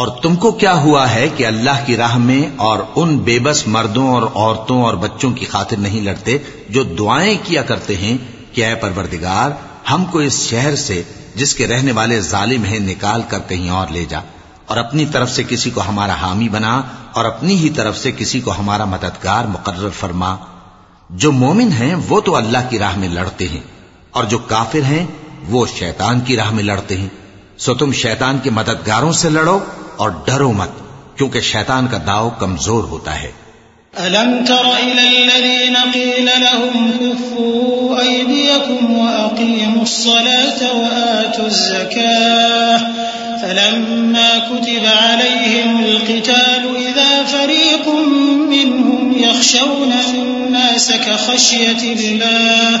اور تم کو کیا ہوا ہے کہ اللہ کی راہ میں اور ان بے بس مردوں اور عورتوں اور بچوں کی خاطر نہیں لڑتے جو دعائیں کیا کرتے ہیں کہ اے پروردگار، ہم کو اس شہر سے، جس کے رہنے والے ظالم ہیں، نکال کر کہیں اور لے جا اور اپنی طرف سے کسی کو ہمارا حامی بنا اور اپنی ہی طرف سے کسی کو ہمارا مددگار مقرر فرما۔ جو مومن ہیں، وہ تو اللہ کی راہ میں لڑتے ہیں اور جو کافر ہیں، وہ شیطان کی راہ میں لڑتے ہیں۔ سو تم شیطان کے مددگاروں سے لڑو اور ڈرو مت، کیونکہ شیطان کا داؤ کمزور ہوتا ہے۔ ألم تر إلى الذين قيل لهم كفوا أيديكم وأقيموا الصلاة وآتوا الزكاة فلما كتب عليهم القتال إذا فريق منهم يخشون الناس كخشية الله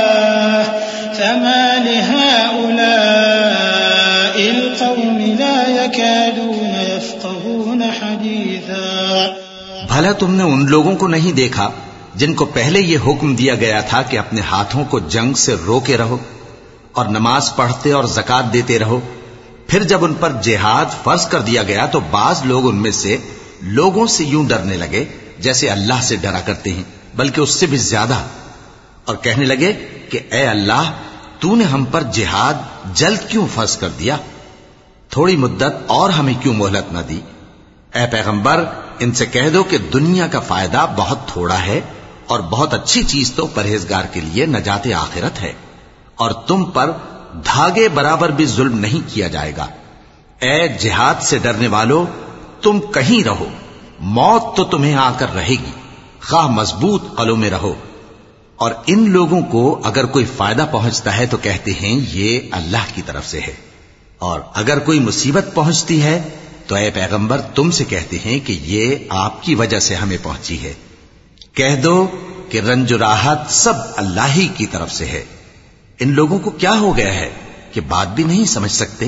فما لهؤلاء القوم لا يكادون يفقهون حديثا. بھلا تم نے ان لوگوں کو نہیں دیکھا جن کو پہلے یہ حکم دیا گیا تھا کہ اپنے ہاتھوں کو جنگ سے روکے رہو اور نماز پڑھتے اور زکات دیتے رہو؟ پھر جب ان پر جہاد فرض کر دیا گیا تو بعض لوگ ان میں سے لوگوں سے یوں ڈرنے لگے جیسے اللہ سے ڈرا کرتے ہیں، بلکہ اس سے بھی زیادہ۔ اور کہنے لگے کہ اے اللہ تو نے ہم پر جہاد جلد کیوں فرض کر دیا؟ تھوڑی مدت اور ہمیں کیوں مہلت نہ دی؟ اے پیغمبر، ان سے کہہ دو کہ دنیا کا فائدہ بہت تھوڑا ہے اور بہت اچھی چیز تو پرہیزگار کے لیے نجات آخرت ہے، اور تم پر دھاگے برابر بھی ظلم نہیں کیا جائے گا۔ اے جہاد سے ڈرنے والو، تم کہیں رہو، موت تو تمہیں آ کر رہے گی۔ خواہ مضبوط قلوں میں رہو۔ اور ان لوگوں کو اگر کوئی فائدہ پہنچتا ہے تو کہتے ہیں یہ اللہ کی طرف سے ہے۔ اور اگر کوئی مصیبت پہنچتی ہے تو اے پیغمبر تم سے کہتے ہیں کہ یہ آپ کی وجہ سے ہمیں پہنچی ہے۔ کہہ دو کہ رنج و راحت سب اللہ ہی کی طرف سے ہے۔ ان لوگوں کو کیا ہو گیا ہے کہ بات بھی نہیں سمجھ سکتے؟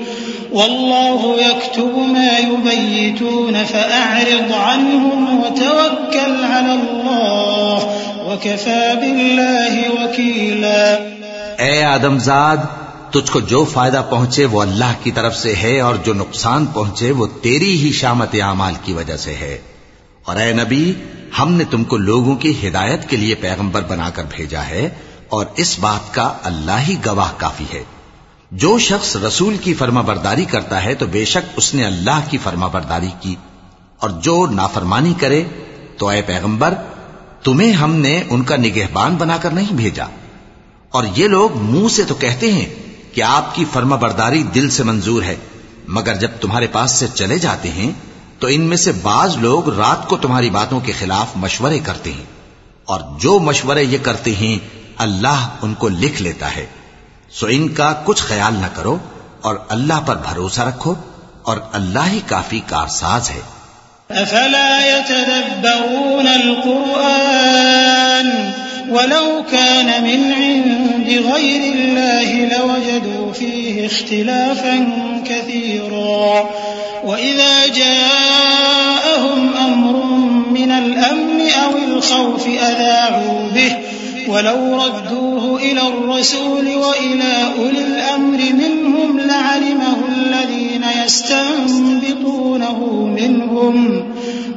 والله يكتب ما يبيتون فأعرض عنهم وتوكل على الله وكفى بالله وكيلا. اے آدم زاد تجھ کو جو فائدہ پہنچے وہ اللہ کی طرف سے ہے اور جو نقصان پہنچے وہ تیری ہی شامت اعمال کی وجہ سے ہے۔ اور اے نبی، ہم نے تم کو لوگوں کی ہدایت کے لیے پیغمبر بنا کر بھیجا ہے اور اس بات کا اللہ ہی گواہ کافی ہے۔ جو شخص رسول کی فرما برداری کرتا ہے تو بے شک اس نے اللہ کی فرما برداری کی۔ اور جو نافرمانی کرے تو اے پیغمبر، تمہیں ہم نے ان کا نگہبان بنا کر نہیں بھیجا۔ اور یہ لوگ منہ سے تو کہتے ہیں کہ آپ کی فرما برداری دل سے منظور ہے، مگر جب تمہارے پاس سے چلے جاتے ہیں تو ان میں سے بعض لوگ رات کو تمہاری باتوں کے خلاف مشورے کرتے ہیں۔ اور جو مشورے یہ کرتے ہیں، اللہ ان کو لکھ لیتا ہے۔ سو ان کا کچھ خیال نہ کرو اور اللہ پر بھروسہ رکھو اور اللہ ہی کافی کارساز ہے۔ افلا يتدبرون القرآن ولو كان من عند غير الله لوجدوا فيه اختلافا كثيرا وإذا جاءهم أمر من الأمن أو الخوف أذاعوا به ولو ردوه إلى الرسول وإلى أولي الأمر منهم لعلمه الذين يستنبطونه منهم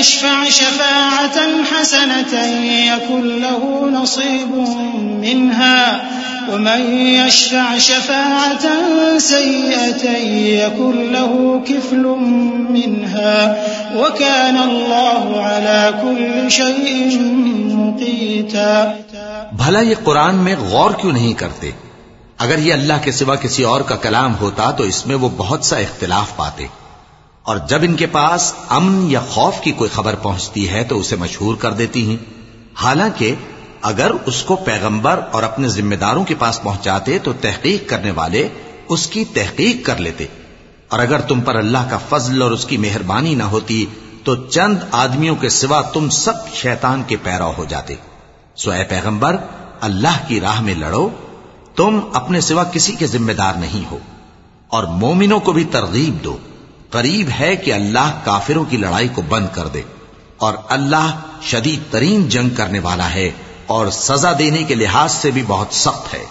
يشفع شفاعة حسنة يكن له نصيب منها. ومن يشفع شفاعة سيئة يكن له كفل منها. وكان الله على كل شيء مقيتا. بھلا یہ قرآن میں غور کیوں نہیں کرتے؟ اگر یہ اللہ کے سوا کسی اور کا کلام ہوتا تو اس میں وہ بہت سا اختلاف پاتے۔ اور جب ان کے پاس امن یا خوف کی کوئی خبر پہنچتی ہے تو اسے مشہور کر دیتی ہیں۔ حالانکہ اگر اس کو پیغمبر اور اپنے ذمہ داروں کے پاس پہنچاتے تو تحقیق کرنے والے اس کی تحقیق کر لیتے۔ اور اگر تم پر اللہ کا فضل اور اس کی مہربانی نہ ہوتی تو چند آدمیوں کے سوا تم سب شیطان کے پیرو ہو جاتے۔ سو اے پیغمبر، اللہ کی راہ میں لڑو۔ تم اپنے سوا کسی کے ذمہ دار نہیں ہو۔ اور مومنوں کو بھی ترغیب دو۔ قریب ہے کہ اللہ کافروں کی لڑائی کو بند کر دے اور اللہ شدید ترین جنگ کرنے والا ہے اور سزا دینے کے لحاظ سے بھی بہت سخت ہے۔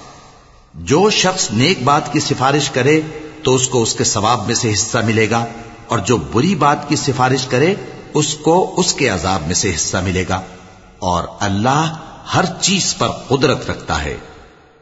جو شخص نیک بات کی سفارش کرے تو اس کو اس کے ثواب میں سے حصہ ملے گا اور جو بری بات کی سفارش کرے اس کو اس کے عذاب میں سے حصہ ملے گا اور اللہ ہر چیز پر قدرت رکھتا ہے۔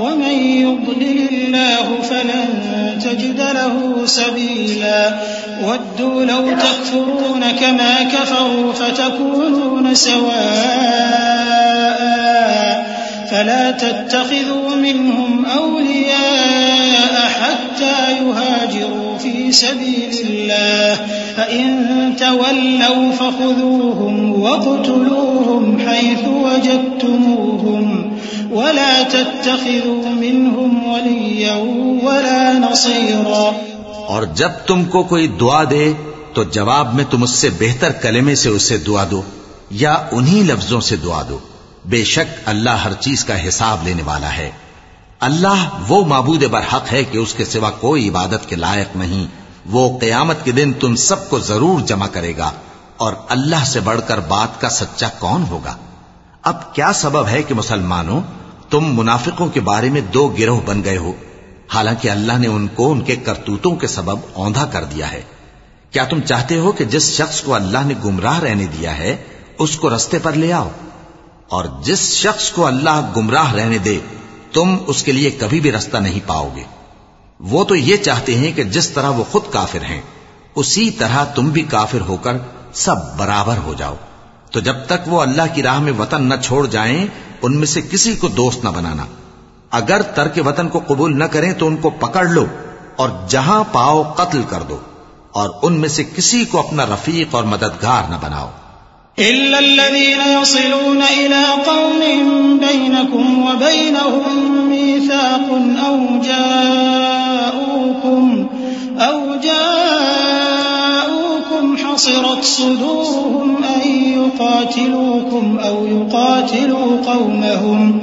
ومن يضلل الله فلن تجد له سبيلا. ودوا لو تكفرون كما كفروا فتكونون سواء. فلا تتخذوا منهم أولياء حتى يهاجروا في سبيل الله. فإن تولوا فخذوهم واقتلوهم حيث وجدتموهم. ولا تتخذوا منهم وليا ولا نصيرا. اور جب تم کو کوئی دعا دے، تو جواب میں تم اس سے بہتر کلمے سے اسے دعا دو، یا انہی لفظوں سے دعا دو۔ بے شک اللہ ہر چیز کا حساب لینے والا ہے۔ اللہ وہ معبود برحق ہے کہ اس کے سوا کوئی عبادت کے لائق نہیں۔ وہ قیامت کے دن تم سب کو ضرور جمع کرے گا۔ اور اللہ سے بڑھ کر بات کا سچا کون ہوگا؟ اب کیا سبب ہے کہ مسلمانوں تم منافقوں کے بارے میں دو گروہ بن گئے ہو؟ حالانکہ اللہ نے ان کو ان کے کرتوتوں کے سبب اوندھا کر دیا ہے۔ کیا تم چاہتے ہو کہ جس شخص کو اللہ نے گمراہ رہنے دیا ہے، اس کو رستے پر لے آؤ؟ اور جس شخص کو اللہ گمراہ رہنے دے، تم اس کے لیے کبھی بھی رستہ نہیں پاؤ گے۔ وہ تو یہ چاہتے ہیں کہ جس طرح وہ خود کافر ہیں، اسی طرح تم بھی کافر ہو کر سب برابر ہو جاؤ۔ تو جب تک وہ اللہ کی راہ میں وطن نہ چھوڑ جائیں، ان میں سے کسی کو دوست نہ بنانا۔ اگر ترک وطن کو قبول نہ کریں تو ان کو پکڑ لو اور جہاں پاؤ قتل کر دو اور ان میں سے کسی کو اپنا رفیق اور مددگار نہ بناؤ۔ إلا الذين يصلون إلى قوم بينكم وبينهم ميثاق أو جاءوكم أو جاءوكم حصرت صدورهم أن يقاتلوكم أو يقاتلوا قومهم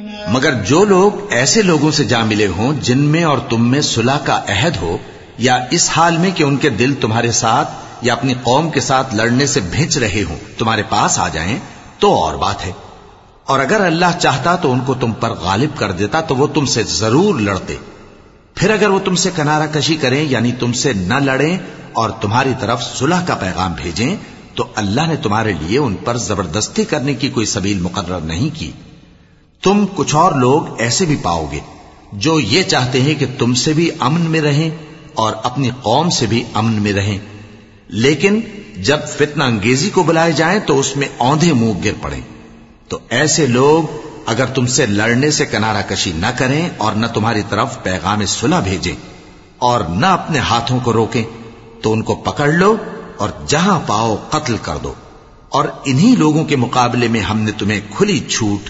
مگر جو لوگ ایسے لوگوں سے جا ملے ہوں جن میں اور تم میں صلح کا عہد ہو، یا اس حال میں کہ ان کے دل تمہارے ساتھ یا اپنی قوم کے ساتھ لڑنے سے بھیج رہے ہوں، تمہارے پاس آ جائیں، تو اور بات ہے۔ اور اگر اللہ چاہتا تو ان کو تم پر غالب کر دیتا تو وہ تم سے ضرور لڑتے۔ پھر اگر وہ تم سے کنارہ کشی کریں یعنی تم سے نہ لڑیں اور تمہاری طرف صلح کا پیغام بھیجیں، تو اللہ نے تمہارے لیے ان پر زبردستی کرنے کی کوئی سبیل مقرر نہیں کی۔ تم کچھ اور لوگ ایسے بھی پاؤ گے جو یہ چاہتے ہیں کہ تم سے بھی امن میں رہیں اور اپنی قوم سے بھی امن میں رہیں۔ لیکن جب فتنہ انگیزی کو بلائے جائیں تو اس میں اوندھے منہ گر پڑیں۔ تو ایسے لوگ اگر تم سے لڑنے سے کنارہ کشی نہ کریں اور نہ تمہاری طرف پیغام صلح بھیجیں اور نہ اپنے ہاتھوں کو روکیں، تو ان کو پکڑ لو اور جہاں پاؤ قتل کر دو۔ اور انہی لوگوں کے مقابلے میں ہم نے تمہیں کھلی چھوٹ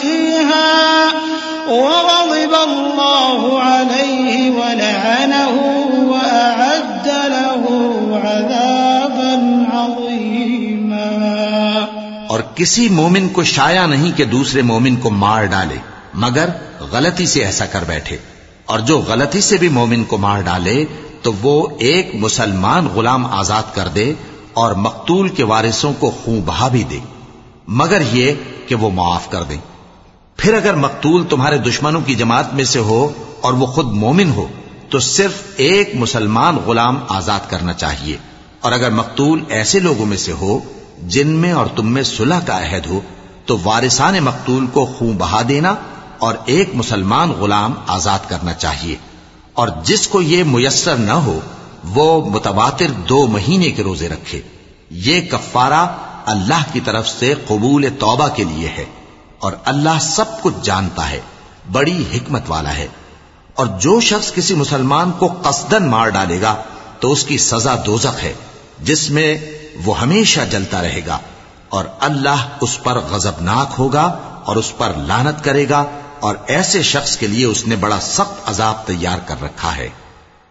فيها وغضب الله عليه ولعنه وأعد له عذابا عظيما. اور کسی مومن کو شایا نہیں کہ دوسرے مومن کو مار ڈالے، مگر غلطی سے ایسا کر بیٹھے۔ اور جو غلطی سے بھی مومن کو مار ڈالے، تو وہ ایک مسلمان غلام آزاد کر دے اور مقتول کے وارثوں کو خون بہا بھی دے۔ مگر یہ کہ وہ معاف کر دیں پھر اگر مقتول تمہارے دشمنوں کی جماعت میں سے ہو اور وہ خود مومن ہو، تو صرف ایک مسلمان غلام آزاد کرنا چاہیے۔ اور اگر مقتول ایسے لوگوں میں سے ہو جن میں اور تم میں صلح کا عہد ہو، تو وارثان مقتول کو خون بہا دینا اور ایک مسلمان غلام آزاد کرنا چاہیے۔ اور جس کو یہ میسر نہ ہو، وہ متواتر دو مہینے کے روزے رکھے۔ یہ کفارہ اللہ کی طرف سے قبول توبہ کے لیے ہے۔ اور اللہ سب کچھ جانتا ہے، بڑی حکمت والا ہے۔ اور جو شخص کسی مسلمان کو قصدن مار ڈالے گا، تو اس کی سزا دوزخ ہے، جس میں وہ ہمیشہ جلتا رہے گا۔ اور اللہ اس پر غضبناک ہوگا اور اس پر لانت کرے گا، اور ایسے شخص کے لیے اس نے بڑا سخت عذاب تیار کر رکھا ہے۔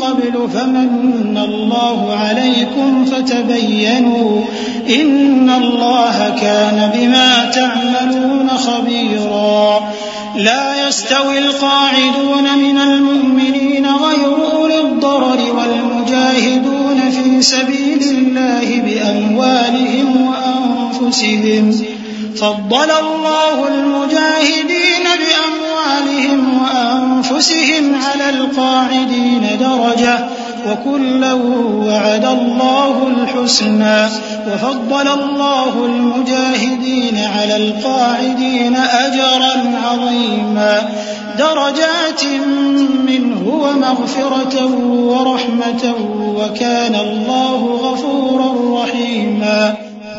قبل فمن الله عليكم فتبينوا إن الله كان بما تعملون خبيرا. لا يستوي القاعدون من المؤمنين غير أولي الضرر والمجاهدون في سبيل الله بأموالهم وأنفسهم. فضل الله المجاهدين أموالهم وأنفسهم على القاعدين درجة وكلا وعد الله الحسنى وفضل الله المجاهدين على القاعدين أجرا عظيما. درجات منه ومغفرة ورحمة وكان الله غفورا رحيما.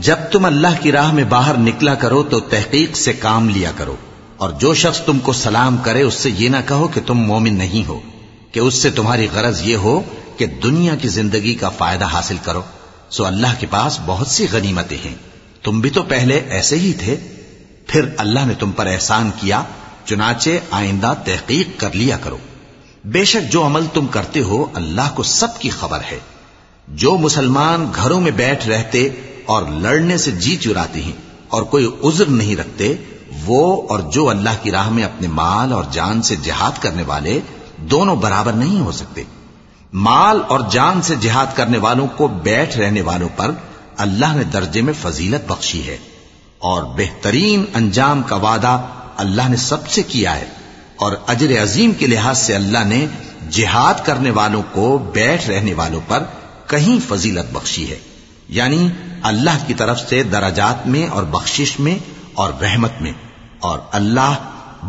جب تم اللہ کی راہ میں باہر نکلا کرو تو تحقیق سے کام لیا کرو۔ اور جو شخص تم کو سلام کرے، اس سے یہ نہ کہو کہ تم مومن نہیں ہو، کہ اس سے تمہاری غرض یہ ہو کہ دنیا کی زندگی کا فائدہ حاصل کرو۔ سو اللہ کے پاس بہت سی غنیمتیں ہیں۔ تم بھی تو پہلے ایسے ہی تھے۔ پھر اللہ نے تم پر احسان کیا، چنانچہ آئندہ تحقیق کر لیا کرو۔ بے شک جو عمل تم کرتے ہو، اللہ کو سب کی خبر ہے۔ جو مسلمان گھروں میں بیٹھ رہتے اور لڑنے سے جی چراتے ہیں اور کوئی عذر نہیں رکھتے وہ اور جو اللہ کی راہ میں اپنے مال اور جان سے جہاد کرنے والے دونوں برابر نہیں ہو سکتے۔ مال اور جان سے جہاد کرنے والوں کو بیٹھ رہنے والوں پر اللہ نے درجے میں فضیلت بخشی ہے اور بہترین انجام کا وعدہ اللہ نے سب سے کیا ہے اور اجر عظیم کے لحاظ سے اللہ نے جہاد کرنے والوں کو بیٹھ رہنے والوں پر کہیں فضیلت بخشی ہے۔ یعنی اللہ کی طرف سے درجات میں اور بخشش میں اور رحمت میں۔ اور اللہ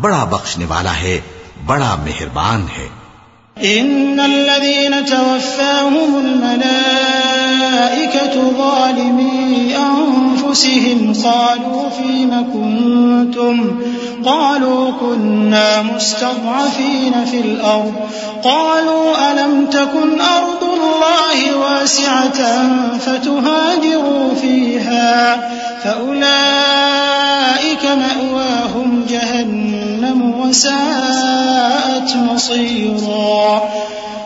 بڑا بخشنے والا ہے بڑا مہربان ہے۔ ان الذين توفاهم الملائكه الملائكة ظالمي أنفسهم. قالوا فيم كنتم؟ قالوا كنا مستضعفين في الأرض. قالوا ألم تكن أرض الله واسعة فتهاجروا فيها؟ فأولئك مأواهم جهنم وساءت مصيرا.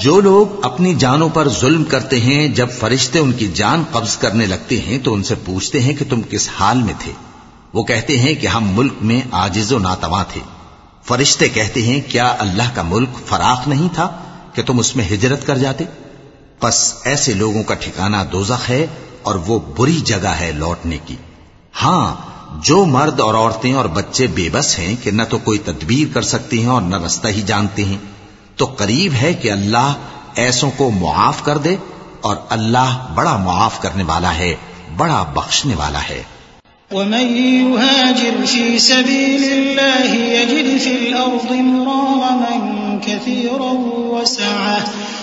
جو لوگ اپنی جانوں پر ظلم کرتے ہیں، جب فرشتے ان کی جان قبض کرنے لگتے ہیں، تو ان سے پوچھتے ہیں کہ تم کس حال میں تھے۔ وہ کہتے ہیں کہ ہم ملک میں آجز و ناتواں تھے۔ فرشتے کہتے ہیں، کیا اللہ کا ملک فراخ نہیں تھا کہ تم اس میں ہجرت کر جاتے؟ پس ایسے لوگوں کا ٹھکانہ دوزخ ہے اور وہ بری جگہ ہے لوٹنے کی۔ ہاں جو مرد اور عورتیں اور بچے بے بس ہیں کہ نہ تو کوئی تدبیر کر سکتے ہیں اور نہ رستہ ہی جانتے ہیں۔ تو قریب ہے کہ اللہ ایسوں کو معاف کر دے اور اللہ بڑا معاف کرنے والا ہے، بڑا بخشنے والا ہے۔ ومن يهاجر في سبيل الله يجد في الأرض مراغما كثيرا وسعه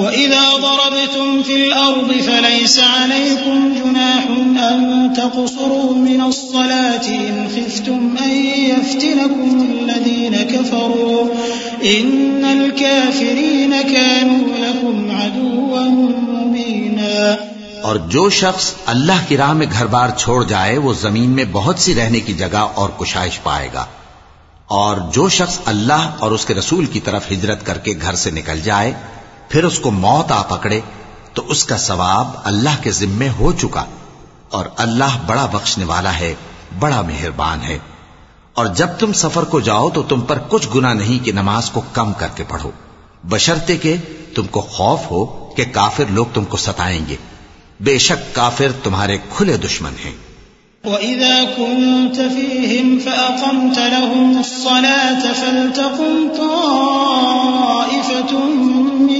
وإذا ضربتم في الأرض فليس عليكم جناح أن تقصروا من الصلاة إن خفتم أن يفتنكم الذين كفروا إن الكافرين كانوا لكم عدوا مبينا اور جو شخص اللہ کی راہ میں گھر بار چھوڑ جائے، وہ زمین میں بہت سی رہنے کی جگہ اور کشائش پائے گا۔ اور جو شخص اللہ اور اس کے رسول کی طرف ہجرت کر کے گھر سے نکل جائے پھر اس کو موت آ پکڑے تو اس کا ثواب اللہ کے ذمے ہو چکا اور اللہ بڑا بخشنے والا ہے، بڑا مہربان ہے۔ اور جب تم سفر کو جاؤ تو تم پر کچھ گنا نہیں کہ نماز کو کم کر کے پڑھو۔ بشرتے کہ تم کو خوف ہو کہ کافر لوگ تم کو ستائیں گے۔ بے شک کافر تمہارے کھلے دشمن ہیں۔ وَإِذَا كُنْتَ فِيهِمْ فَأَقَمْتَ لَهُمُ الصَّلَاةَ فَلْتَقُمْ طَائِفَةٌ مِّنْهُمْ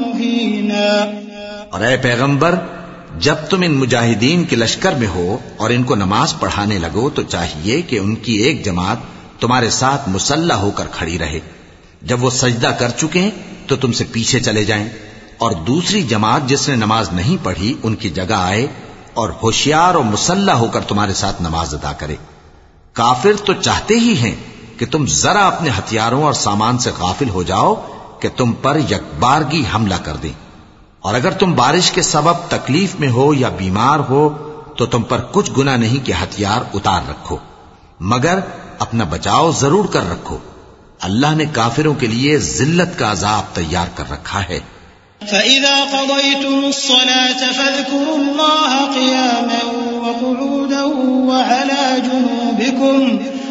مهينا اور اے پیغمبر، جب تم ان مجاہدین کے لشکر میں ہو اور ان کو نماز پڑھانے لگو تو چاہیے کہ ان کی ایک جماعت تمہارے ساتھ مسلح ہو کر کھڑی رہے۔ جب وہ سجدہ کر چکے تو تم سے پیچھے چلے جائیں۔ اور دوسری جماعت جس نے نماز نہیں پڑھی، ان کی جگہ آئے اور ہوشیار اور مسلح ہو کر تمہارے ساتھ نماز ادا کرے۔ کافر تو چاہتے ہی ہیں کہ تم ذرا اپنے ہتھیاروں اور سامان سے غافل ہو جاؤ کہ تم پر یکبارگی حملہ کر دیں۔ اور اگر تم بارش کے سبب تکلیف میں ہو یا بیمار ہو، تو تم پر کچھ گنا نہیں کہ ہتھیار اتار رکھو، مگر اپنا بچاؤ ضرور کر رکھو۔ اللہ نے کافروں کے لیے ذلت کا عذاب تیار کر رکھا ہے۔ فإذا قضيتم الصلاة فاذكروا الله قياما وقعودا وعلى جنوبكم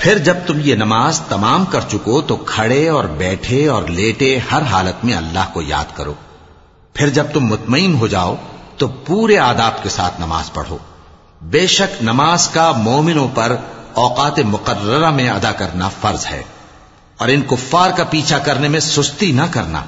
پھر جب تم یہ نماز تمام کر چکو تو کھڑے اور بیٹھے اور لیٹے ہر حالت میں اللہ کو یاد کرو۔ پھر جب تم مطمئن ہو جاؤ تو پورے آداب کے ساتھ نماز پڑھو۔ بے شک نماز کا مومنوں پر اوقات مقررہ میں ادا کرنا فرض ہے۔ اور ان کفار کا پیچھا کرنے میں سستی نہ کرنا۔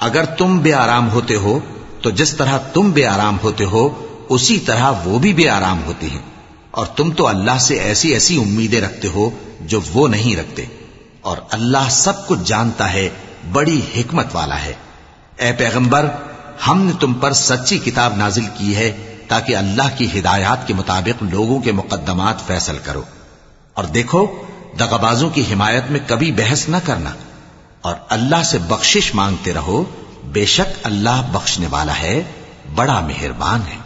اگر تم بے آرام ہوتے ہو تو جس طرح تم بے آرام ہوتے ہو، اسی طرح وہ بھی بے آرام ہوتے ہیں۔ اور تم تو اللہ سے ایسی ایسی امیدیں رکھتے ہو جو وہ نہیں رکھتے۔ اور اللہ سب کچھ جانتا ہے، بڑی حکمت والا ہے۔ اے پیغمبر، ہم نے تم پر سچی کتاب نازل کی ہے تاکہ اللہ کی ہدایات کے مطابق لوگوں کے مقدمات فیصل کرو۔ اور دیکھو، دغبازوں کی حمایت میں کبھی بحث نہ کرنا۔ اور اللہ سے بخشش مانگتے رہو، بے شک اللہ بخشنے والا ہے، بڑا مہربان ہے۔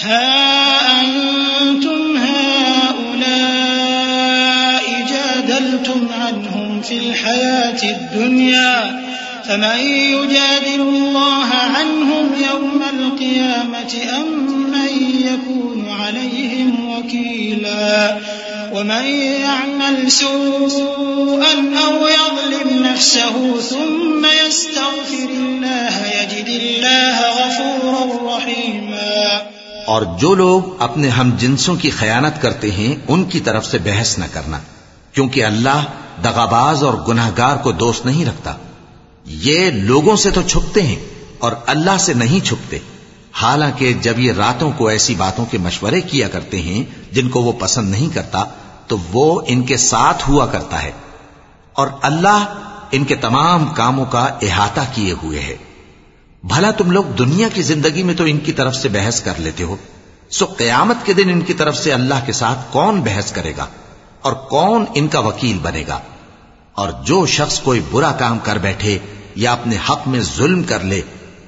ها أنتم هؤلاء جادلتم عنهم في الحياة الدنيا فمن يجادل الله عنهم يوم القيامة أم من يكون عليهم وكيلا ومن يعمل سوءا أو يظلم نفسه ثم يستغفر الله يجد الله غفورا رحيما اور جو لوگ اپنے ہم جنسوں کی خیانت کرتے ہیں، ان کی طرف سے بحث نہ کرنا، کیونکہ اللہ دغاباز اور گناہگار کو دوست نہیں رکھتا۔ یہ لوگوں سے تو چھپتے ہیں اور اللہ سے نہیں چھپتے۔ حالانکہ جب یہ راتوں کو ایسی باتوں کے مشورے کیا کرتے ہیں، جن کو وہ پسند نہیں کرتا، تو وہ ان کے ساتھ ہوا کرتا ہے۔ اور اللہ ان کے تمام کاموں کا احاطہ کیے ہوئے ہے۔ بھلا تم لوگ دنیا کی زندگی میں تو ان کی طرف سے بحث کر لیتے ہو۔ سو قیامت کے دن ان کی طرف سے اللہ کے ساتھ کون بحث کرے گا اور کون ان کا وکیل بنے گا۔ اور جو شخص کوئی برا کام کر بیٹھے یا اپنے حق میں ظلم کر لے،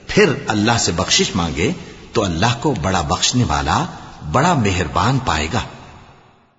پھر اللہ سے بخشش مانگے تو اللہ کو بڑا بخشنے والا، بڑا مہربان پائے گا۔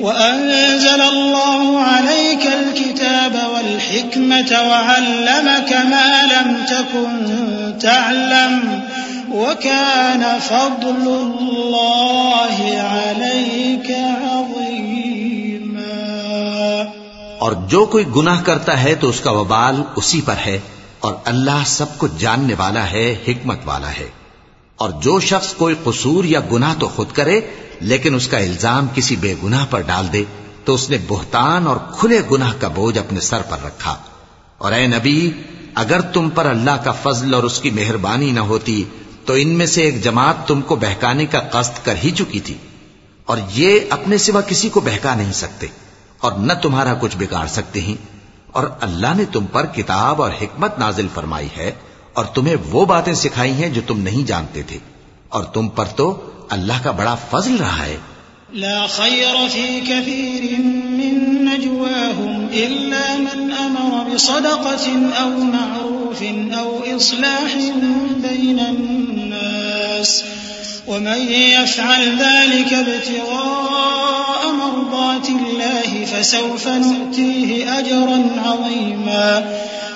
وأنزل الله عليك الكتاب والحكمة وعلمك ما لم تكن تعلم وكان فضل الله عليك عظيما اور جو کوئی گناہ کرتا ہے تو اس کا وبال اسی پر ہے اور اللہ سب کچھ جاننے والا ہے، حکمت والا ہے۔ اور جو شخص کوئی قصور یا گناہ تو خود کرے لیکن اس کا الزام کسی بے گناہ پر ڈال دے تو اس نے بہتان اور کھلے گناہ کا بوجھ اپنے سر پر رکھا۔ اور اے نبی، اگر تم پر اللہ کا فضل اور اس کی مہربانی نہ ہوتی، تو ان میں سے ایک جماعت تم کو بہکانے کا قصد کر ہی چکی تھی۔ اور یہ اپنے سوا کسی کو بہکا نہیں سکتے، اور نہ تمہارا کچھ بگاڑ سکتے ہیں۔ اور اللہ نے تم پر کتاب اور حکمت نازل فرمائی ہے، اور تمہیں وہ باتیں سکھائی ہیں جو تم نہیں جانتے تھے۔ اور تم پر تو اللہ کا بڑا فضل رہا ہے لا خير في كثير من نجواهم إلا من أمر بصدقة أو معروف أو إصلاح بين الناس ومن يفعل ذلك ابتغاء مرضات الله فسوف نؤتيه أجرا عظيما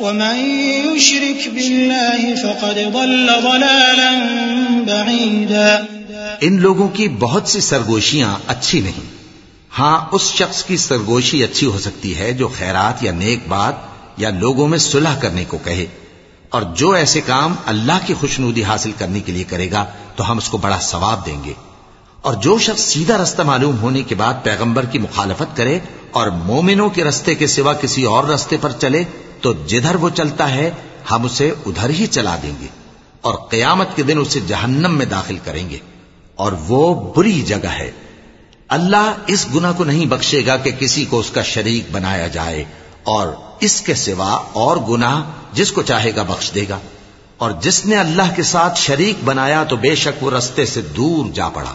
ومن يشرك بالله فقد ضل ضلالا بعيدا. ان لوگوں کی بہت سی سرگوشیاں اچھی نہیں۔ ہاں اس شخص کی سرگوشی اچھی ہو سکتی ہے جو خیرات یا نیک بات یا لوگوں میں صلح کرنے کو کہے۔ اور جو ایسے کام اللہ کی خوشنودی حاصل کرنے کے لیے کرے گا، تو ہم اس کو بڑا ثواب دیں گے۔ اور جو شخص سیدھا رستہ معلوم ہونے کے بعد پیغمبر کی مخالفت کرے اور مومنوں کے رستے کے سوا کسی اور رستے پر چلے تو جدھر وہ چلتا ہے، ہم اسے ادھر ہی چلا دیں گے اور قیامت کے دن اسے جہنم میں داخل کریں گے۔ اور وہ بری جگہ ہے۔ اللہ اس گناہ کو نہیں بخشے گا کہ کسی کو اس کا شریک بنایا جائے اور اس کے سوا اور گناہ جس کو چاہے گا بخش دے گا۔ اور جس نے اللہ کے ساتھ شریک بنایا تو بے شک وہ رستے سے دور جا پڑا۔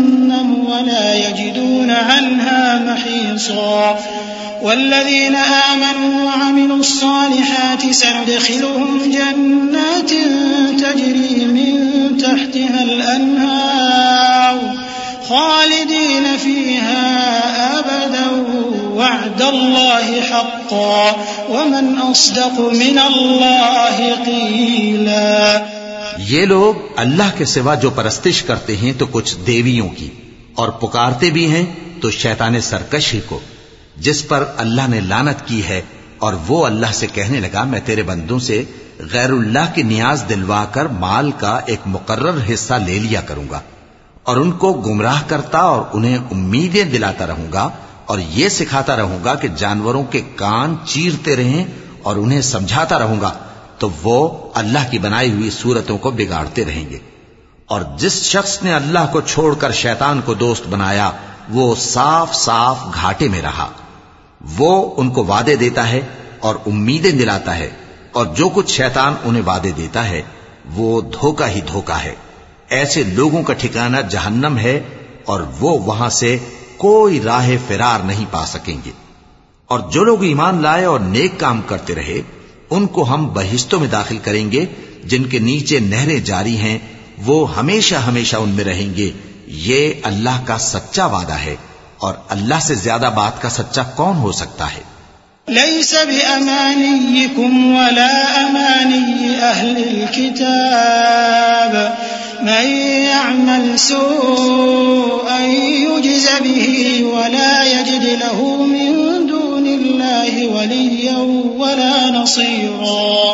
ولا يجدون عنها محيصا. والذين آمنوا وعملوا الصالحات سندخلهم جنات تجري من تحتها الأنهار خالدين فيها أبدا وعد الله حقا. ومن أصدق من الله قيلا. یہ لوگ اللہ کے سوا جو پرستش کرتے ہیں تو کچھ دیویوں کی۔ اور پکارتے بھی ہیں تو شیطان سرکش ہی کو، جس پر اللہ نے لانت کی ہے اور وہ اللہ سے کہنے لگا، میں تیرے بندوں سے غیر اللہ کی نیاز دلوا کر مال کا ایک مقرر حصہ لے لیا کروں گا اور ان کو گمراہ کرتا اور انہیں امیدیں دلاتا رہوں گا اور یہ سکھاتا رہوں گا کہ جانوروں کے کان چیرتے رہیں اور انہیں سمجھاتا رہوں گا، تو وہ اللہ کی بنائی ہوئی صورتوں کو بگاڑتے رہیں گے۔ اور جس شخص نے اللہ کو چھوڑ کر شیطان کو دوست بنایا، وہ صاف صاف گھاٹے میں رہا۔ وہ ان کو وعدے دیتا ہے اور امیدیں دلاتا ہے، اور جو کچھ شیطان انہیں وعدے دیتا ہے، وہ دھوکا ہی دھوکا ہے۔ ایسے لوگوں کا ٹھکانہ جہنم ہے اور وہ وہاں سے کوئی راہ فرار نہیں پا سکیں گے۔ اور جو لوگ ایمان لائے اور نیک کام کرتے رہے، ان کو ہم بہشتوں میں داخل کریں گے، جن کے نیچے نہریں جاری ہیں وہ ہمیشہ ہمیشہ ان میں رہیں گے۔ یہ اللہ کا سچا وعدہ ہے اور اللہ سے زیادہ بات کا سچا کون ہو سکتا ہے؟ ليس بأمانيكم ولا أماني أهل الكتاب من يعمل سوءا يجز به ولا يجد له من دون الله وليا ولا نصيرا۔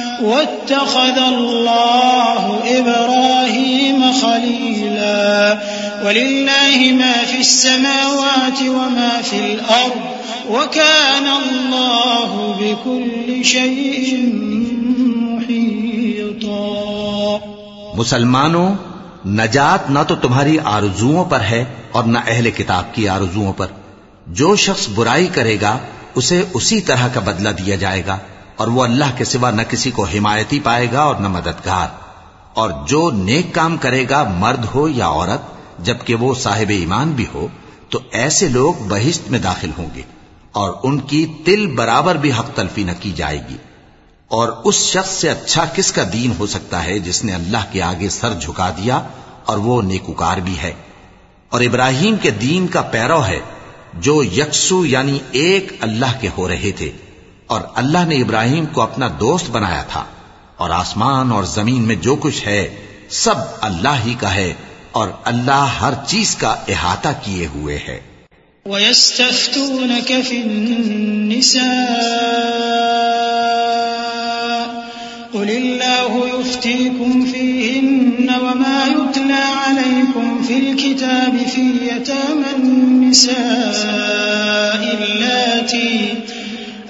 واتخذ الله إبراهيم خليلا. ولله ما في السماوات وما في الأرض وكان الله بكل شيء محيطا. مسلمانوں، نجات نہ تو تمہاری آرزوؤں پر ہے اور نہ اہل کتاب کی آرزوؤں پر۔ جو شخص برائی کرے گا، اسے اسی طرح کا بدلہ دیا جائے گا۔ اور وہ اللہ کے سوا نہ کسی کو حمایتی پائے گا اور نہ مددگار۔ اور جو نیک کام کرے گا مرد ہو یا عورت، جبکہ وہ صاحب ایمان بھی ہو، تو ایسے لوگ بہشت میں داخل ہوں گے اور ان کی تل برابر بھی حق تلفی نہ کی جائے گی۔ اور اس شخص سے اچھا کس کا دین ہو سکتا ہے جس نے اللہ کے آگے سر جھکا دیا اور وہ نیکوکار بھی ہے۔ اور ابراہیم کے دین کا پیرو ہے جو یکسو یعنی ایک اللہ کے ہو رہے تھے۔ اور اللہ نے ابراہیم کو اپنا دوست بنایا تھا۔ اور آسمان اور زمین میں جو کچھ ہے، سب اللہ ہی کا ہے اور اللہ ہر چیز کا احاطہ کیے ہوئے ہے۔ ويستفتونك في النساء قل الله يفتيكم فيهن وما يتلى عليكم في الكتاب في يتامى النساء اللاتي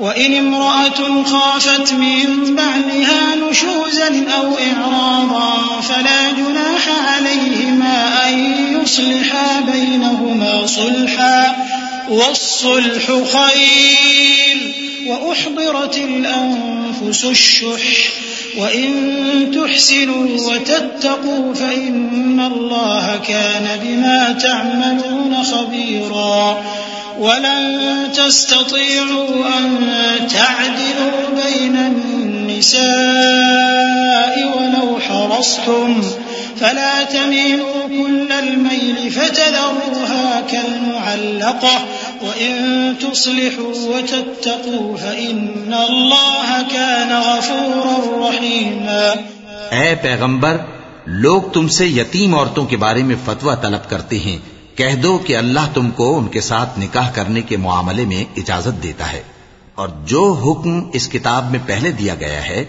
وإن امرأة خافت من بعلها نشوزا أو إعراضا فلا جناح عليهما أن يصلحا بينهما صلحا والصلح خير وأحضرت الأنفس الشح وإن تحسنوا وتتقوا فإن الله كان بما تعملون خبيرا ولن تستطيعوا أن تعدلوا بين النساء ولو حرصتم. فلا تميلوا كل الميل فتذروها كالمعلقة. وإن تصلحوا وتتقوا فإن الله كان غفورا رحيما. اے پیغمبر لوگ تم سے یتیم عورتوں کے بارے میں فتویٰ طلب کرتے ہیں۔ کہہ دو کہ اللہ تم کو ان کے ساتھ نکاح کرنے کے معاملے میں اجازت دیتا ہے۔ اور جو حکم اس کتاب میں پہلے دیا گیا ہے،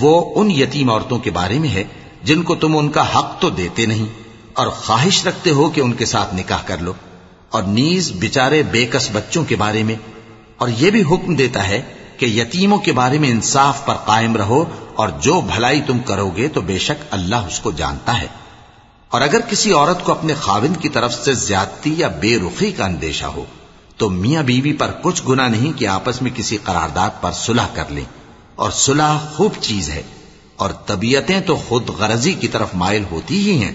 وہ ان یتیم عورتوں کے بارے میں ہے، جن کو تم ان کا حق تو دیتے نہیں۔ اور خواہش رکھتے ہو کہ ان کے ساتھ نکاح کر لو۔ اور نیز بچارے بے کس بچوں کے بارے میں۔ اور یہ بھی حکم دیتا ہے کہ یتیموں کے بارے میں انصاف پر قائم رہو، اور جو بھلائی تم کرو گے تو بے شک اللہ اس کو جانتا ہے۔ اور اگر کسی عورت کو اپنے خاوند کی طرف سے زیادتی یا بے رخی کا اندیشہ ہو، تو میاں بیوی پر کچھ گنا نہیں کہ آپس میں کسی قرارداد پر صلح کر لیں۔ اور صلح خوب چیز ہے، اور طبیعتیں تو خود غرضی کی طرف مائل ہوتی ہی ہیں۔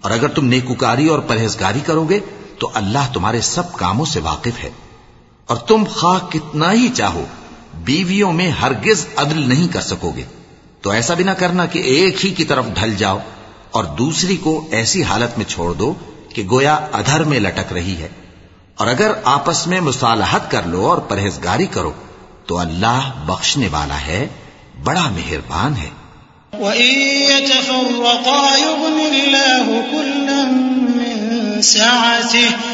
اور اگر تم نیکوکاری اور پرہیزگاری کرو گے، تو اللہ تمہارے سب کاموں سے واقف ہے۔ اور تم خواہ کتنا ہی چاہو، بیویوں میں ہرگز عدل نہیں کر سکو گے۔ تو ایسا بھی نہ کرنا کہ ایک ہی کی طرف ڈھل جاؤ۔ اور دوسری کو ایسی حالت میں چھوڑ دو کہ گویا ادھر میں لٹک رہی ہے۔ اور اگر آپس میں مصالحت کر لو اور پرہیزگاری کرو، تو اللہ بخشنے والا ہے، بڑا مہربان ہے۔ وَإِن يَتَفَرَّقَا يُغْنِ اللَّهُ كُلًّا مِّن سَعَتِهِ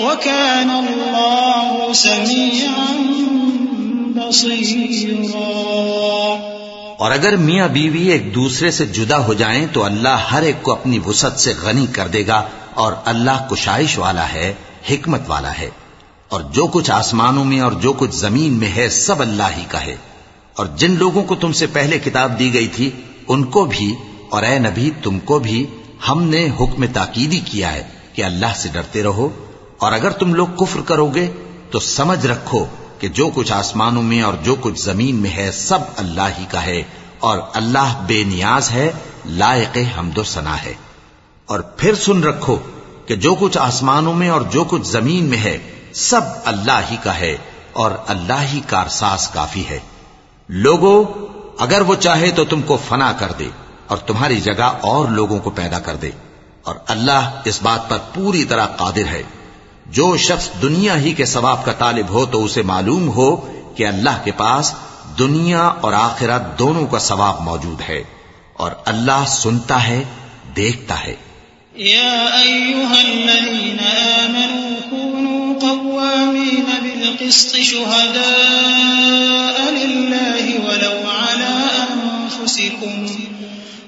وكان الله سميعا بصيرا. اور اگر میاں بیوی ایک دوسرے سے جدا ہو جائیں تو اللہ ہر ایک کو اپنی وسعت سے غنی کر دے گا اور اللہ کشائش والا ہے، حکمت والا ہے۔ اور جو کچھ آسمانوں میں اور جو کچھ زمین میں ہے، سب اللہ ہی کا ہے۔ اور جن لوگوں کو تم سے پہلے کتاب دی گئی تھی، ان کو بھی، اور اے نبی تم کو بھی ہم نے حکم تاکیدی کیا ہے کہ اللہ سے ڈرتے رہو۔ اور اگر تم لوگ کفر کرو گے، تو سمجھ رکھو کہ جو کچھ آسمانوں میں اور جو کچھ زمین میں ہے، سب اللہ ہی کا ہے، اور اللہ بے نیاز ہے، لائق حمد و ثنا ہے۔ اور پھر سن رکھو کہ جو کچھ آسمانوں میں اور جو کچھ زمین میں ہے، سب اللہ ہی کا ہے، اور اللہ ہی کارساز کافی ہے۔ لوگوں اگر وہ چاہے تو تم کو فنا کر دے، اور تمہاری جگہ اور لوگوں کو پیدا کر دے۔ اور اللہ اس بات پر پوری طرح قادر ہے۔ جو شخص دنیا ہی کے ثواب کا طالب ہو تو اسے معلوم ہو کہ اللہ کے پاس دنیا اور آخرت دونوں کا ثواب موجود ہے اور اللہ سنتا ہے، دیکھتا ہے۔ يا أيها الذين آمنوا كونوا قوامين بالقسط شهداء لله ولو على أنفسكم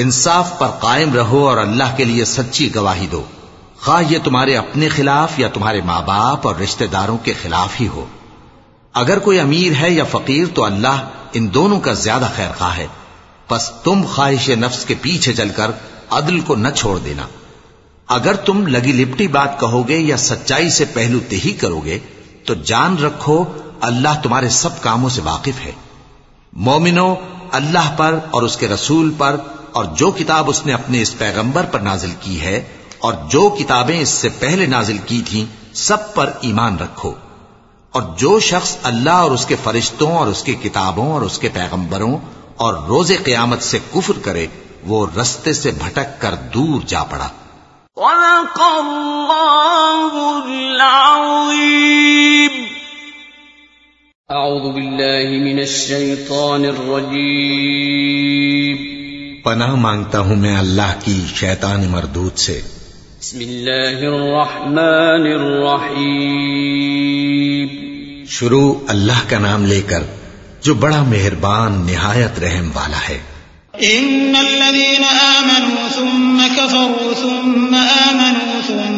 انصاف پر قائم رہو اور اللہ کے لیے سچی گواہی دو۔ خواہ یہ تمہارے اپنے خلاف یا تمہارے ماں باپ اور رشتہ داروں کے خلاف ہی ہو۔ اگر کوئی امیر ہے یا فقیر تو اللہ ان دونوں کا زیادہ خیر خواہ ہے۔ پس تم خواہش نفس کے پیچھے چل کر عدل کو نہ چھوڑ دینا۔ اگر تم لگی لپٹی بات کہو گے یا سچائی سے پہلو تہی کرو گے، تو جان رکھو اللہ تمہارے سب کاموں سے واقف ہے۔ مومنو، اللہ پر اور اس کے رسول پر اور جو کتاب اس نے اپنے اس پیغمبر پر نازل کی ہے اور جو کتابیں اس سے پہلے نازل کی تھیں سب پر ایمان رکھو۔ اور جو شخص اللہ اور اس کے فرشتوں اور اس کی کتابوں اور اس کے پیغمبروں اور روز قیامت سے کفر کرے وہ رستے سے بھٹک کر دور جا پڑا۔ صدق الله العظيم أعوذ بالله من الشيطان الرجيم پناہ مانگتا ہوں میں اللہ کی شیطان مردود سے۔ بسم الله الرحمن الرحيم شروع اللہ کا نام لے کر جو بڑا مہربان نہایت رحم والا ہے۔ إن الذين آمنوا ثم كفروا ثم آمنوا ثم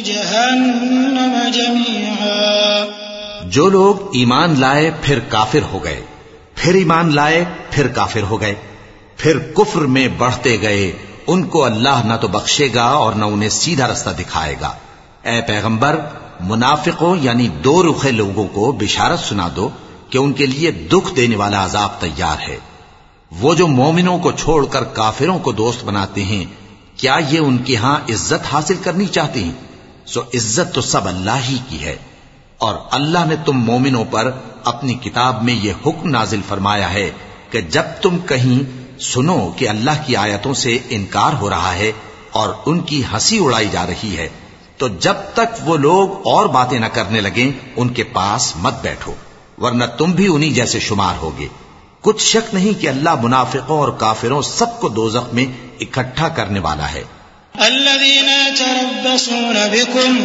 جهنم جميعا. جو لوگ ایمان لائے پھر کافر ہو گئے، پھر ایمان لائے پھر کافر ہو گئے، پھر کفر میں بڑھتے گئے، ان کو اللہ نہ تو بخشے گا اور نہ انہیں سیدھا رستہ دکھائے گا۔ اے پیغمبر، منافقوں یعنی دو رخے لوگوں کو بشارت سنا دو کہ ان کے لیے دکھ دینے والا عذاب تیار ہے۔ وہ جو مومنوں کو چھوڑ کر کافروں کو دوست بناتے ہیں کیا یہ ان کے ہاں عزت حاصل کرنی چاہتے ہیں؟ سو عزت تو سب اللہ ہی کی ہے۔ اور اللہ نے تم مومنوں پر اپنی کتاب میں یہ حکم نازل فرمایا ہے کہ جب تم کہیں سنو کہ اللہ کی آیتوں سے انکار ہو رہا ہے اور ان کی ہنسی اڑائی جا رہی ہے، تو جب تک وہ لوگ اور باتیں نہ کرنے لگیں، ان کے پاس مت بیٹھو، ورنہ تم بھی انہی جیسے شمار ہوگے۔ کچھ شک نہیں کہ اللہ منافقوں اور کافروں سب کو دوزخ میں اکٹھا کرنے والا ہے۔ الذين يتربصون بكم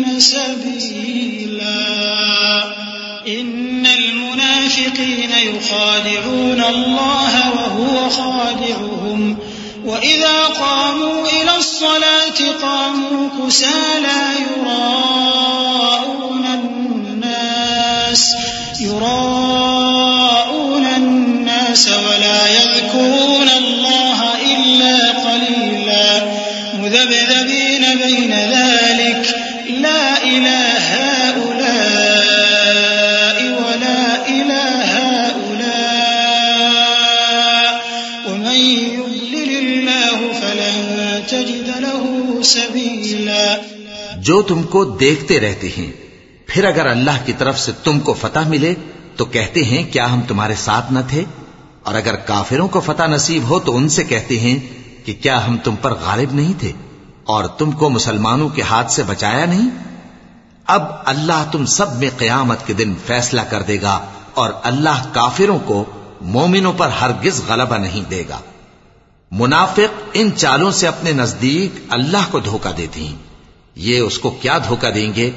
المؤمنين سبيلا. إن المنافقين يخادعون الله وهو خادعهم. وإذا قاموا إلى الصلاة قاموا كسالى يراءون الناس. يراءون الناس ولا يذكرون الله إلا قليلا. مذبذبين بين ذلك. لا إلى هؤلاء ولا إلى هؤلاء. ومن يضلل الله فلن تجد له سبيلا. جو تم کو دیکھتے رہتے ہیں، پھر اگر اللہ کی طرف سے تم کو فتح ملے، تو کہتے ہیں، کیا ہم تمہارے ساتھ نہ تھے؟ اور اگر کافروں کو فتح نصیب ہو، تو ان سے کہتے ہیں کہ کیا ہم تم پر غالب نہیں تھے؟ اور تم کو مسلمانوں کے ہاتھ سے بچایا نہیں؟ اب اللہ تم سب میں قیامت کے دن فیصلہ کر دے گا اور اللہ کافروں کو مومنوں پر ہرگز غلبہ نہیں دے گا۔ منافق ان چالوں سے اپنے نزدیک اللہ کو دھوکہ دیتے ہیں یہ اس کو کیا دھوکہ دیں گے؟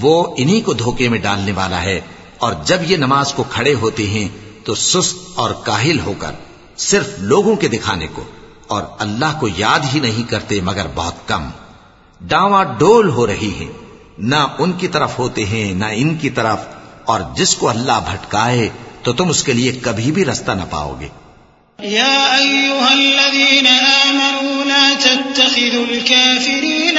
وہ انہی کو دھوکے میں ڈالنے والا ہے۔ اور جب یہ نماز کو کھڑے ہوتے ہیں تو سست اور کاہل ہو کر صرف لوگوں کے دکھانے کو۔ اور اللہ کو یاد ہی نہیں کرتے مگر بہت کم۔ ڈاواں ڈول ہو رہی ہے۔ نہ ان کی طرف ہوتے ہیں، نہ ان کی طرف۔ اور جس کو اللہ بھٹکائے تو تم اس کے لیے کبھی بھی رستہ نہ پاؤ گے۔ يا أيها الذين آمنوا لا تتخذوا الكافرين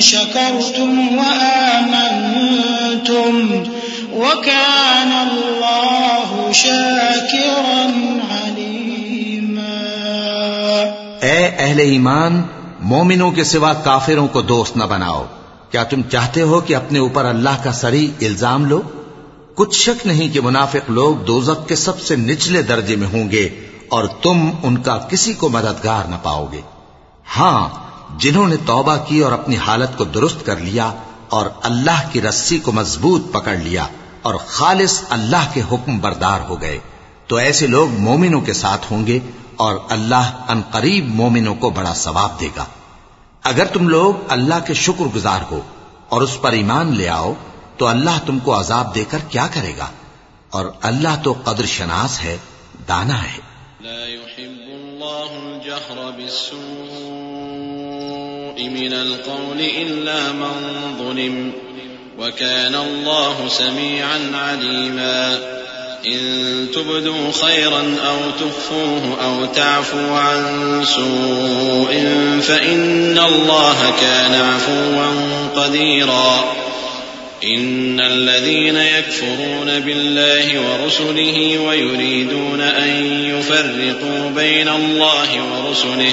شكرتم وآمنتم وكان الله شاكرا عليما. اے اہل ایمان، مومنوں کے سوا کافروں کو دوست نہ بناؤ۔ کیا تم چاہتے ہو کہ اپنے اوپر اللہ کا سری الزام لو؟ کچھ شک نہیں کہ منافق لوگ دوزک کے سب سے نچلے درجے میں ہوں گے اور تم ان کا کسی کو مددگار نہ پاؤ گے۔ ہاں جنہوں نے توبہ کی اور اپنی حالت کو درست کر لیا اور اللہ کی رسی کو مضبوط پکڑ لیا اور خالص اللہ کے حکم بردار ہو گئے، تو ایسے لوگ مومنوں کے ساتھ ہوں گے اور اللہ ان قریب مومنوں کو بڑا ثواب دے گا۔ اگر تم لوگ اللہ کے شکر گزار ہو اور اس پر ایمان لے آؤ، تو اللہ تم کو عذاب دے کر کیا کرے گا؟ اور اللہ تو قدر شناس ہے، دانا ہے۔ لا يحب الله الجهر بالسوء. من القول إلا من ظلم وكان الله سميعا عليما. إن تبدوا خيرا أو تخفوه أو تعفوا عن سوء فإن الله كان عفوا قديرا. إن الذين يكفرون بالله ورسله ويريدون أن يفرقوا بين الله ورسله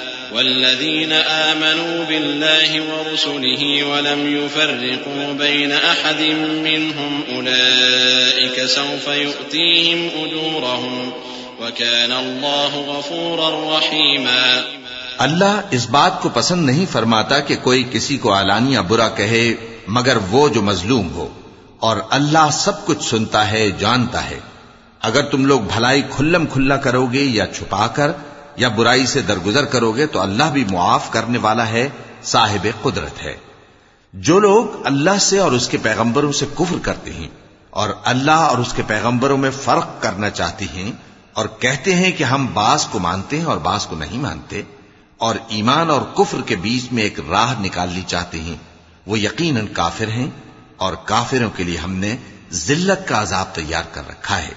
والذين آمنوا بالله ورسله ولم يفرقوا بين أحد منهم أولئك سوف يؤتيهم أجورهم وكان الله غفورا رحيما اللہ اس بات کو پسند نہیں فرماتا کہ کوئی کسی کو علانیہ برا کہے، مگر وہ جو مظلوم ہو۔ اور اللہ سب کچھ سنتا ہے، جانتا ہے۔ اگر تم لوگ بھلائی کھلم کھلا کرو گے یا چھپا کر یا برائی سے درگزر کرو گے تو اللہ بھی معاف کرنے والا ہے، صاحب قدرت ہے۔ جو لوگ اللہ سے اور اس کے پیغمبروں سے کفر کرتے ہیں اور اللہ اور اس کے پیغمبروں میں فرق کرنا چاہتے ہیں اور کہتے ہیں کہ ہم باس کو مانتے ہیں اور باس کو نہیں مانتے، اور ایمان اور کفر کے بیچ میں ایک راہ نکالنی چاہتے ہیں، وہ یقیناً کافر ہیں اور کافروں کے لیے ہم نے ذلت کا عذاب تیار کر رکھا ہے۔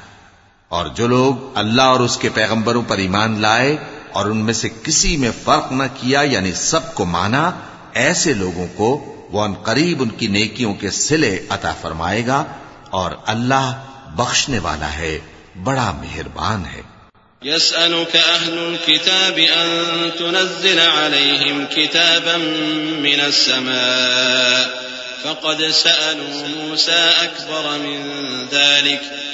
اور جو لوگ اللہ اور اس کے پیغمبروں پر ایمان لائے اور ان میں سے کسی میں فرق نہ کیا یعنی سب کو مانا، ایسے لوگوں کو وہ ان قریب ان کی نیکیوں کے سلے عطا فرمائے گا اور اللہ بخشنے والا ہے، بڑا مہربان ہے۔ يسألك أهل الكتاب أن تنزل عليهم كتابا من السماء، فقد سألوا موسى أكبر من ذلك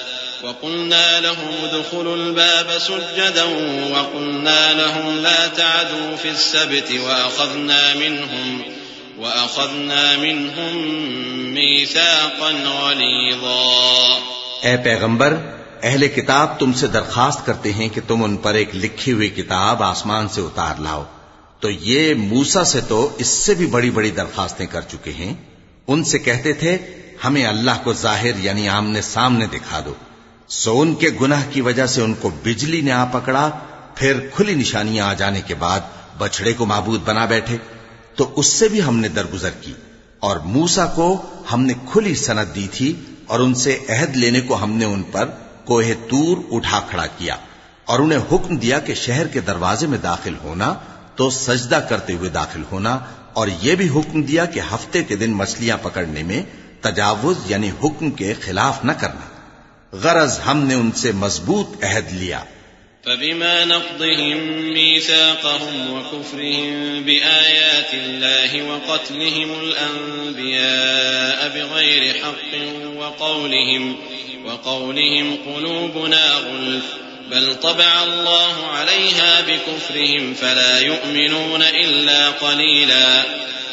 وقلنا لهم ادخلوا الباب سجدا وقلنا لهم لا تعدوا في السبت وأخذنا منهم وأخذنا منهم ميثاقا غليظا اے پیغمبر، اہل کتاب تم سے درخواست کرتے ہیں کہ تم ان پر ایک لکھی ہوئی کتاب آسمان سے اتار لاؤ۔ تو یہ موسا سے تو اس سے بھی بڑی بڑی درخواستیں کر چکے ہیں۔ ان سے کہتے تھے، ہمیں اللہ کو ظاہر یعنی آمنے سامنے دکھا دو۔ سو ان کے گناہ کی وجہ سے ان کو بجلی نے آ پکڑا، پھر کھلی نشانیاں آ جانے کے بعد بچڑے کو معبود بنا بیٹھے۔ تو اس سے بھی ہم نے درگزر کی، اور موسا کو ہم نے کھلی سند دی تھی، اور ان سے عہد لینے کو ہم نے ان پر کوہ تور اٹھا کھڑا کیا۔ اور انہیں حکم دیا کہ شہر کے دروازے میں داخل ہونا، تو سجدہ کرتے ہوئے داخل ہونا، اور یہ بھی حکم دیا کہ ہفتے کے دن مچھلیاں پکڑنے میں تجاوز یعنی حکم کے خلاف نہ کرنا۔ غرض ہم نے ان سے مضبوط عہد لیا۔ فبما نقضهم ميثاقهم وكفرهم بآيات الله وقتلهم الأنبياء بغير حق وقولهم وقولهم قلوبنا غلف بل طبع الله عليها بكفرهم فلا يؤمنون إلا قليلا.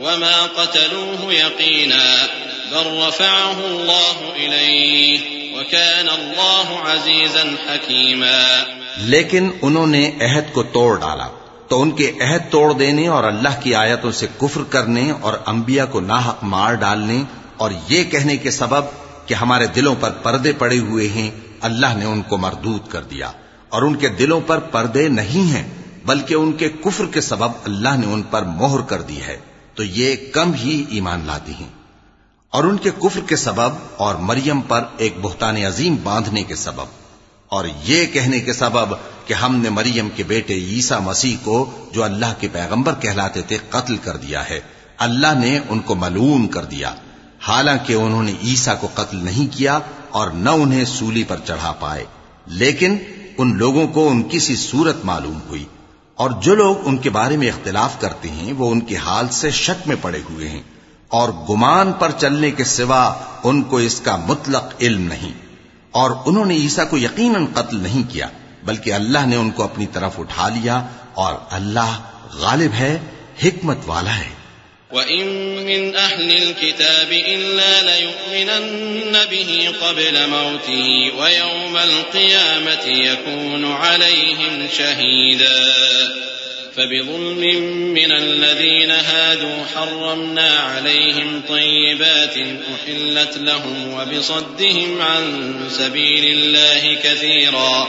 وما قتلوه يقينا بل رفعه الله إليه وكان الله عزيزا حكيما لیکن انہوں نے عہد کو توڑ ڈالا۔ تو ان کے عہد توڑ دینے اور اللہ کی آیتوں سے کفر کرنے اور انبیاء کو ناحق مار ڈالنے اور یہ کہنے کے سبب کہ ہمارے دلوں پر پردے پڑے ہوئے ہیں، اللہ نے ان کو مردود کر دیا۔ اور ان کے دلوں پر پردے نہیں ہیں، بلکہ ان کے کفر کے سبب اللہ نے ان پر مہر کر دی ہے۔ تو یہ کم ہی ایمان لاتی ہیں۔ اور ان کے کفر کے سبب اور مریم پر ایک بہتان عظیم باندھنے کے سبب۔ اور یہ کہنے کے سبب کہ ہم نے مریم کے بیٹے عیسا مسیح کو جو اللہ کے پیغمبر کہلاتے تھے قتل کر دیا ہے۔ اللہ نے ان کو ملون کر دیا۔ حالانکہ انہوں نے عیسا کو قتل نہیں کیا اور نہ انہیں سولی پر چڑھا پائے۔ لیکن ان لوگوں کو ان کی سی صورت معلوم ہوئی۔ اور جو لوگ ان کے بارے میں اختلاف کرتے ہیں، وہ ان کے حال سے شک میں پڑے ہوئے ہیں۔ اور گمان پر چلنے کے سوا ان کو اس کا مطلق علم نہیں۔ اور انہوں نے عیسا کو یقیناً قتل نہیں کیا، بلکہ اللہ نے ان کو اپنی طرف اٹھا لیا اور اللہ غالب ہے، حکمت والا ہے۔ وَإِن مِّنْ أَهْلِ الْكِتَابِ إِلَّا لَيُؤْمِنَنَّ بِهِ قَبْلَ مَوْتِهِ وَيَوْمَ الْقِيَامَةِ يَكُونُ عَلَيْهِمْ شَهِيدًا فبظلم من الذين هادوا حرمنا عليهم طيبات أحلت لهم وبصدهم عن سبيل الله كثيرا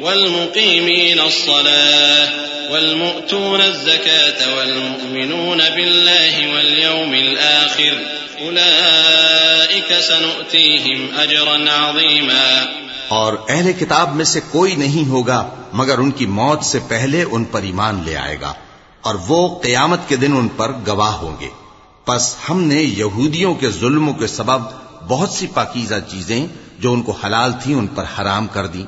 والمقيمين الصلاة والمؤتون الزكاة والمؤمنون بالله واليوم الآخر أولئك سنؤتيهم أجرا عظيما اور اہل کتاب میں سے کوئی نہیں ہوگا مگر ان کی موت سے پہلے ان پر ایمان لے آئے گا اور وہ قیامت کے دن ان پر گواہ ہوں گے۔ پس ہم نے یہودیوں کے ظلموں کے سبب بہت سی پاکیزہ چیزیں جو ان کو حلال تھیں ان پر حرام کر دی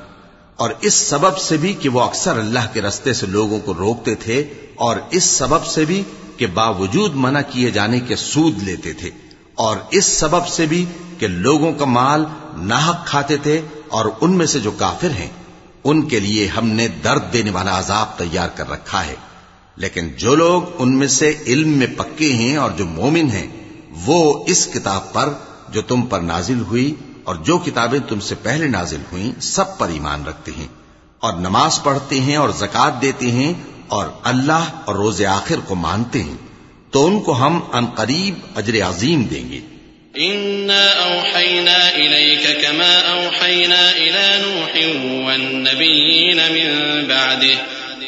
اور اس سبب سے بھی کہ وہ اکثر اللہ کے رستے سے لوگوں کو روکتے تھے اور اس سبب سے بھی کہ باوجود منع کیے جانے کے سود لیتے تھے اور اس سبب سے بھی کہ لوگوں کا مال ناحق کھاتے تھے اور ان میں سے جو کافر ہیں، ان کے لیے ہم نے درد دینے والا عذاب تیار کر رکھا ہے۔ لیکن جو لوگ ان میں سے علم میں پکے ہیں اور جو مومن ہیں، وہ اس کتاب پر جو تم پر نازل ہوئی اور جو کتابیں تم سے پہلے نازل ہوئیں سب پر ایمان رکھتے ہیں اور نماز پڑھتے ہیں اور زکات دیتے ہیں اور اللہ اور روز آخر کو مانتے ہیں، تو ان کو ہم ان قریب اجر عظیم دیں گے۔ أوحينا إليك كما أوحينا إلى نوح والنبيين من بعده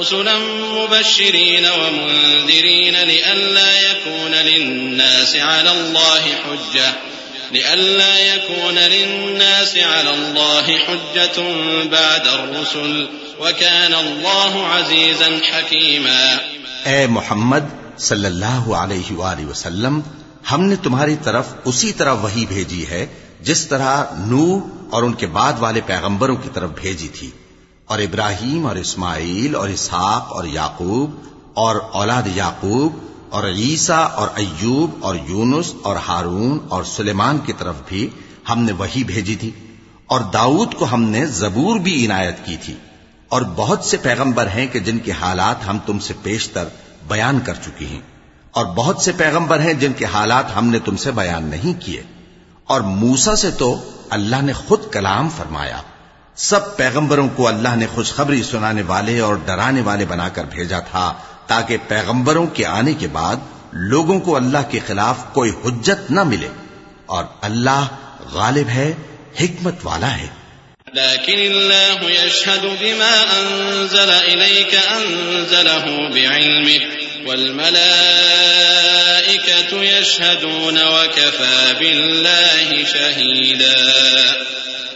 رسلا مبشرين ومنذرين لئلا يكون للناس على الله حجة. لئلا يكون للناس على الله حجة بعد الرسل. وكان الله عزيزا حكيما. اے محمد صلی اللہ علیہ وآلہ وسلم، ہم نے تمہاری طرف اسی طرح وہی بھیجی ہے، جس طرح نو اور ان کے بعد والے پیغمبروں کی طرف بھیجی تھی۔ اور ابراہیم اور اسماعیل اور اسحاق اور یعقوب اور اولاد یعقوب اور عیسیٰ اور ایوب اور یونس اور ہارون اور سلیمان کی طرف بھی ہم نے وہی بھیجی تھی اور داؤد کو ہم نے زبور بھی عنایت کی تھی اور بہت سے پیغمبر ہیں کہ جن کے حالات ہم تم سے پیشتر بیان کر چکی ہیں اور بہت سے پیغمبر ہیں جن کے حالات ہم نے تم سے بیان نہیں کیے اور موسا سے تو اللہ نے خود کلام فرمایا۔ سب پیغمبروں کو اللہ نے خوشخبری سنانے والے اور ڈرانے والے بنا کر بھیجا تھا تاکہ پیغمبروں کے آنے کے بعد لوگوں کو اللہ کے خلاف کوئی حجت نہ ملے اور اللہ غالب ہے، حکمت والا ہے۔ لكن الله يشهد بما أنزل إليك أنزله بعلمه والملائكة يشهدون وكفى بالله شهيدا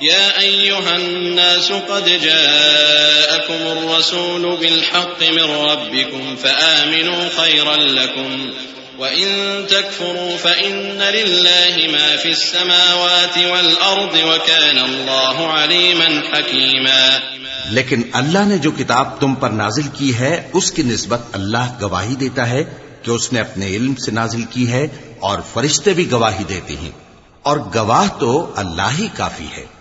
يا أيها الناس قد جاءكم الرسول بالحق من ربكم فآمنوا خيرا لكم وإن تكفروا فإن لله ما في السماوات والأرض وكان الله عليما حكيما لیکن اللہ نے جو کتاب تم پر نازل کی ہے، اس کی نسبت اللہ گواہی دیتا ہے کہ اس نے اپنے علم سے نازل کی ہے اور فرشتے بھی گواہی دیتے ہیں۔ اور گواہ تو اللہ ہی کافی ہے۔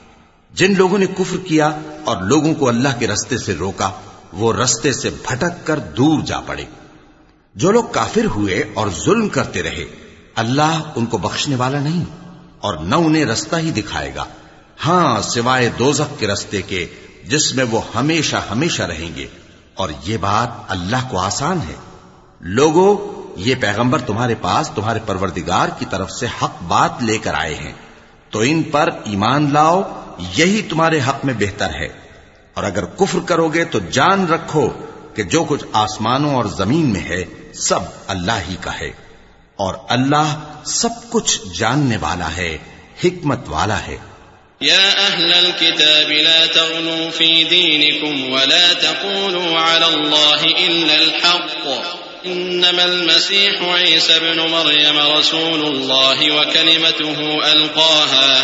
جن لوگوں نے کفر کیا اور لوگوں کو اللہ کے رستے سے روکا، وہ رستے سے بھٹک کر دور جا پڑے۔ جو لوگ کافر ہوئے اور ظلم کرتے رہے، اللہ ان کو بخشنے والا نہیں اور نہ انہیں رستہ ہی دکھائے گا۔ ہاں سوائے دوزخ کے رستے کے، جس میں وہ ہمیشہ ہمیشہ رہیں گے۔ اور یہ بات اللہ کو آسان ہے۔ لوگوں، یہ پیغمبر تمہارے پاس تمہارے پروردگار کی طرف سے حق بات لے کر آئے ہیں۔ تو ان پر ایمان لاؤ یہی تمہارے حق میں بہتر ہے۔ اور اگر کفر کرو گے تو جان رکھو کہ جو کچھ آسمانوں اور زمین میں ہے، سب اللہ ہی کا ہے۔ اور اللہ سب کچھ جاننے والا ہے، حکمت والا ہے۔ يا أهل الكتاب لا تغلوا في دينكم ولا تقولوا على الله إلا الحق۔ إنما المسيح عيسى بن مريم رسول الله وكلمته ألقاها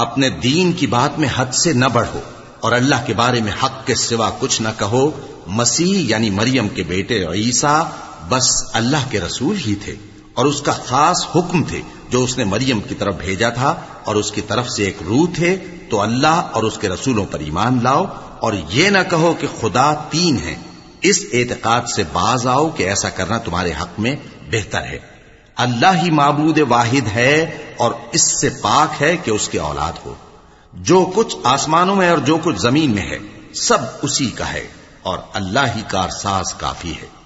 اپنے دین کی بات میں حد سے نہ بڑھو اور اللہ کے بارے میں حق کے سوا کچھ نہ کہو۔ مسیح یعنی مریم کے بیٹے عیسیٰ بس اللہ کے رسول ہی تھے اور اس کا خاص حکم تھے۔ جو اس نے مریم کی طرف بھیجا تھا اور اس کی طرف سے ایک روح تھے، تو اللہ اور اس کے رسولوں پر ایمان لاؤ اور یہ نہ کہو کہ خدا تین ہے اس اعتقاد سے باز آؤ کہ ایسا کرنا تمہارے حق میں بہتر ہے۔ اللہ ہی معبود واحد ہے اور اس سے پاک ہے کہ اس کی اولاد ہو۔ جو کچھ آسمانوں میں اور جو کچھ زمین میں ہے، سب اسی کا ہے اور اللہ ہی کارساز کافی ہے۔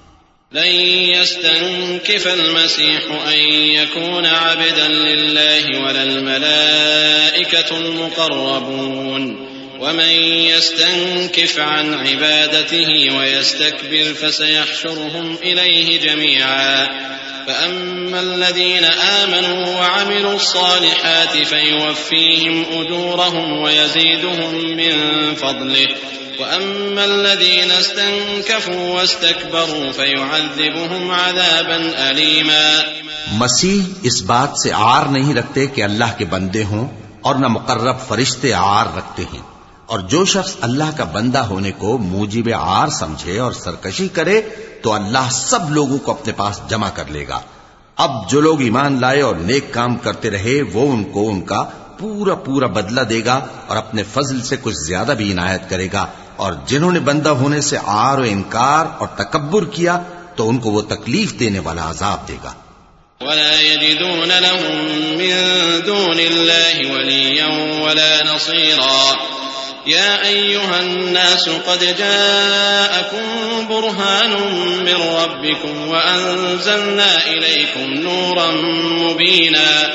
لن يستنكف المسيح أن يكون عبدا لله ولا الملائكة المقربون، ومن يستنكف عن عبادته ويستكبر فسيحشرهم إليه جميعا. فأما الذين آمنوا وعملوا الصالحات فيوفيهم أجورهم ويزيدهم من فضله وأما الذين استنكفوا واستكبروا فيعذبهم عذابا أليما مسیح اس بات سے آر نہیں رکھتے کہ اللہ کے بندے ہوں اور نہ مقرب فرشتے آر رکھتے ہیں اور جو شخص اللہ کا بندہ ہونے کو موجب آر سمجھے اور سرکشی کرے تو اللہ سب لوگوں کو اپنے پاس جمع کر لے گا۔ اب جو لوگ ایمان لائے اور نیک کام کرتے رہے، وہ ان کو ان کا پورا پورا بدلہ دے گا اور اپنے فضل سے کچھ زیادہ بھی عنایت کرے گا۔ اور جنہوں نے بندہ ہونے سے آر و انکار اور تکبر کیا، تو ان کو وہ تکلیف دینے والا عذاب دے گا۔ ولا يجدون لهم من دون الله وليا ولا نصيرا۔ يا أيها الناس قد جاءكم برهان من ربكم وأنزلنا إليكم نورا مبينا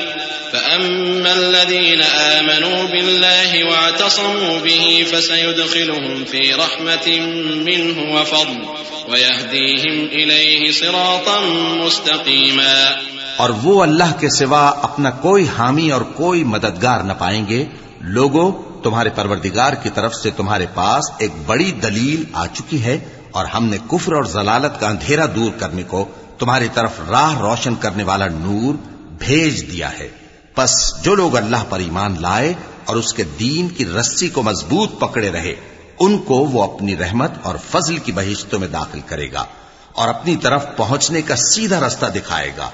فأما الذين آمنوا بالله واعتصموا به فسيدخلهم في رحمة منه وفضل ويهديهم إليه صراطا مستقيما اور وہ اللہ کے سوا اپنا کوئی حامی اور کوئی مددگار نہ پائیں گے۔ لوگوں تمہارے پروردگار کی طرف سے تمہارے پاس ایک بڑی دلیل آ چکی ہے اور ہم نے کفر اور ضلالت کا اندھیرا دور کرنے کو تمہاری طرف راہ روشن کرنے والا نور بھیج دیا ہے۔ پس جو لوگ اللہ پر ایمان لائے اور اس کے دین کی رسی کو مضبوط پکڑے رہے، ان کو وہ اپنی رحمت اور فضل کی بہشتوں میں داخل کرے گا اور اپنی طرف پہنچنے کا سیدھا رستہ دکھائے گا۔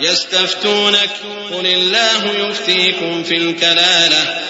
يستفتونك قل الله يفتيكم في الكلالة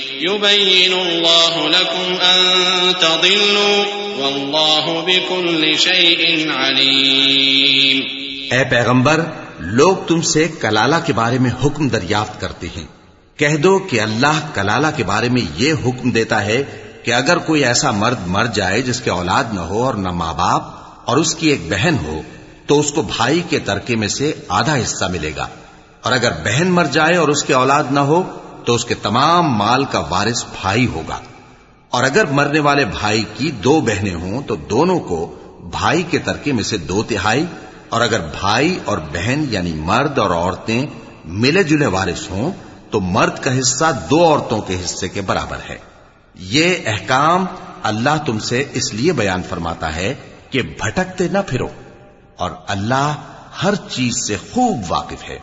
يبين الله لكم أن تضلوا والله بكل شيء عليم اے پیغمبر، لوگ تم سے کلالہ کے بارے میں حکم دریافت کرتے ہیں۔ کہہ دو کہ اللہ کلالہ کے بارے میں یہ حکم دیتا ہے کہ اگر کوئی ایسا مرد مر جائے جس کے اولاد نہ ہو اور نہ ماں باپ اور اس کی ایک بہن ہو، تو اس کو بھائی کے ترکے میں سے آدھا حصہ ملے گا۔ اور اگر بہن مر جائے اور اس کے اولاد نہ ہو تو اس کے تمام مال کا وارث بھائی ہوگا۔ اور اگر مرنے والے بھائی کی دو بہنیں ہوں تو دونوں کو بھائی کے ترکے میں سے دو تہائی۔ اور اگر بھائی اور بہن یعنی مرد اور عورتیں ملے جلے وارث ہوں تو مرد کا حصہ دو عورتوں کے حصے کے برابر ہے۔ یہ احکام اللہ تم سے اس لیے بیان فرماتا ہے کہ بھٹکتے نہ پھرو۔ اور اللہ ہر چیز سے خوب واقف ہے۔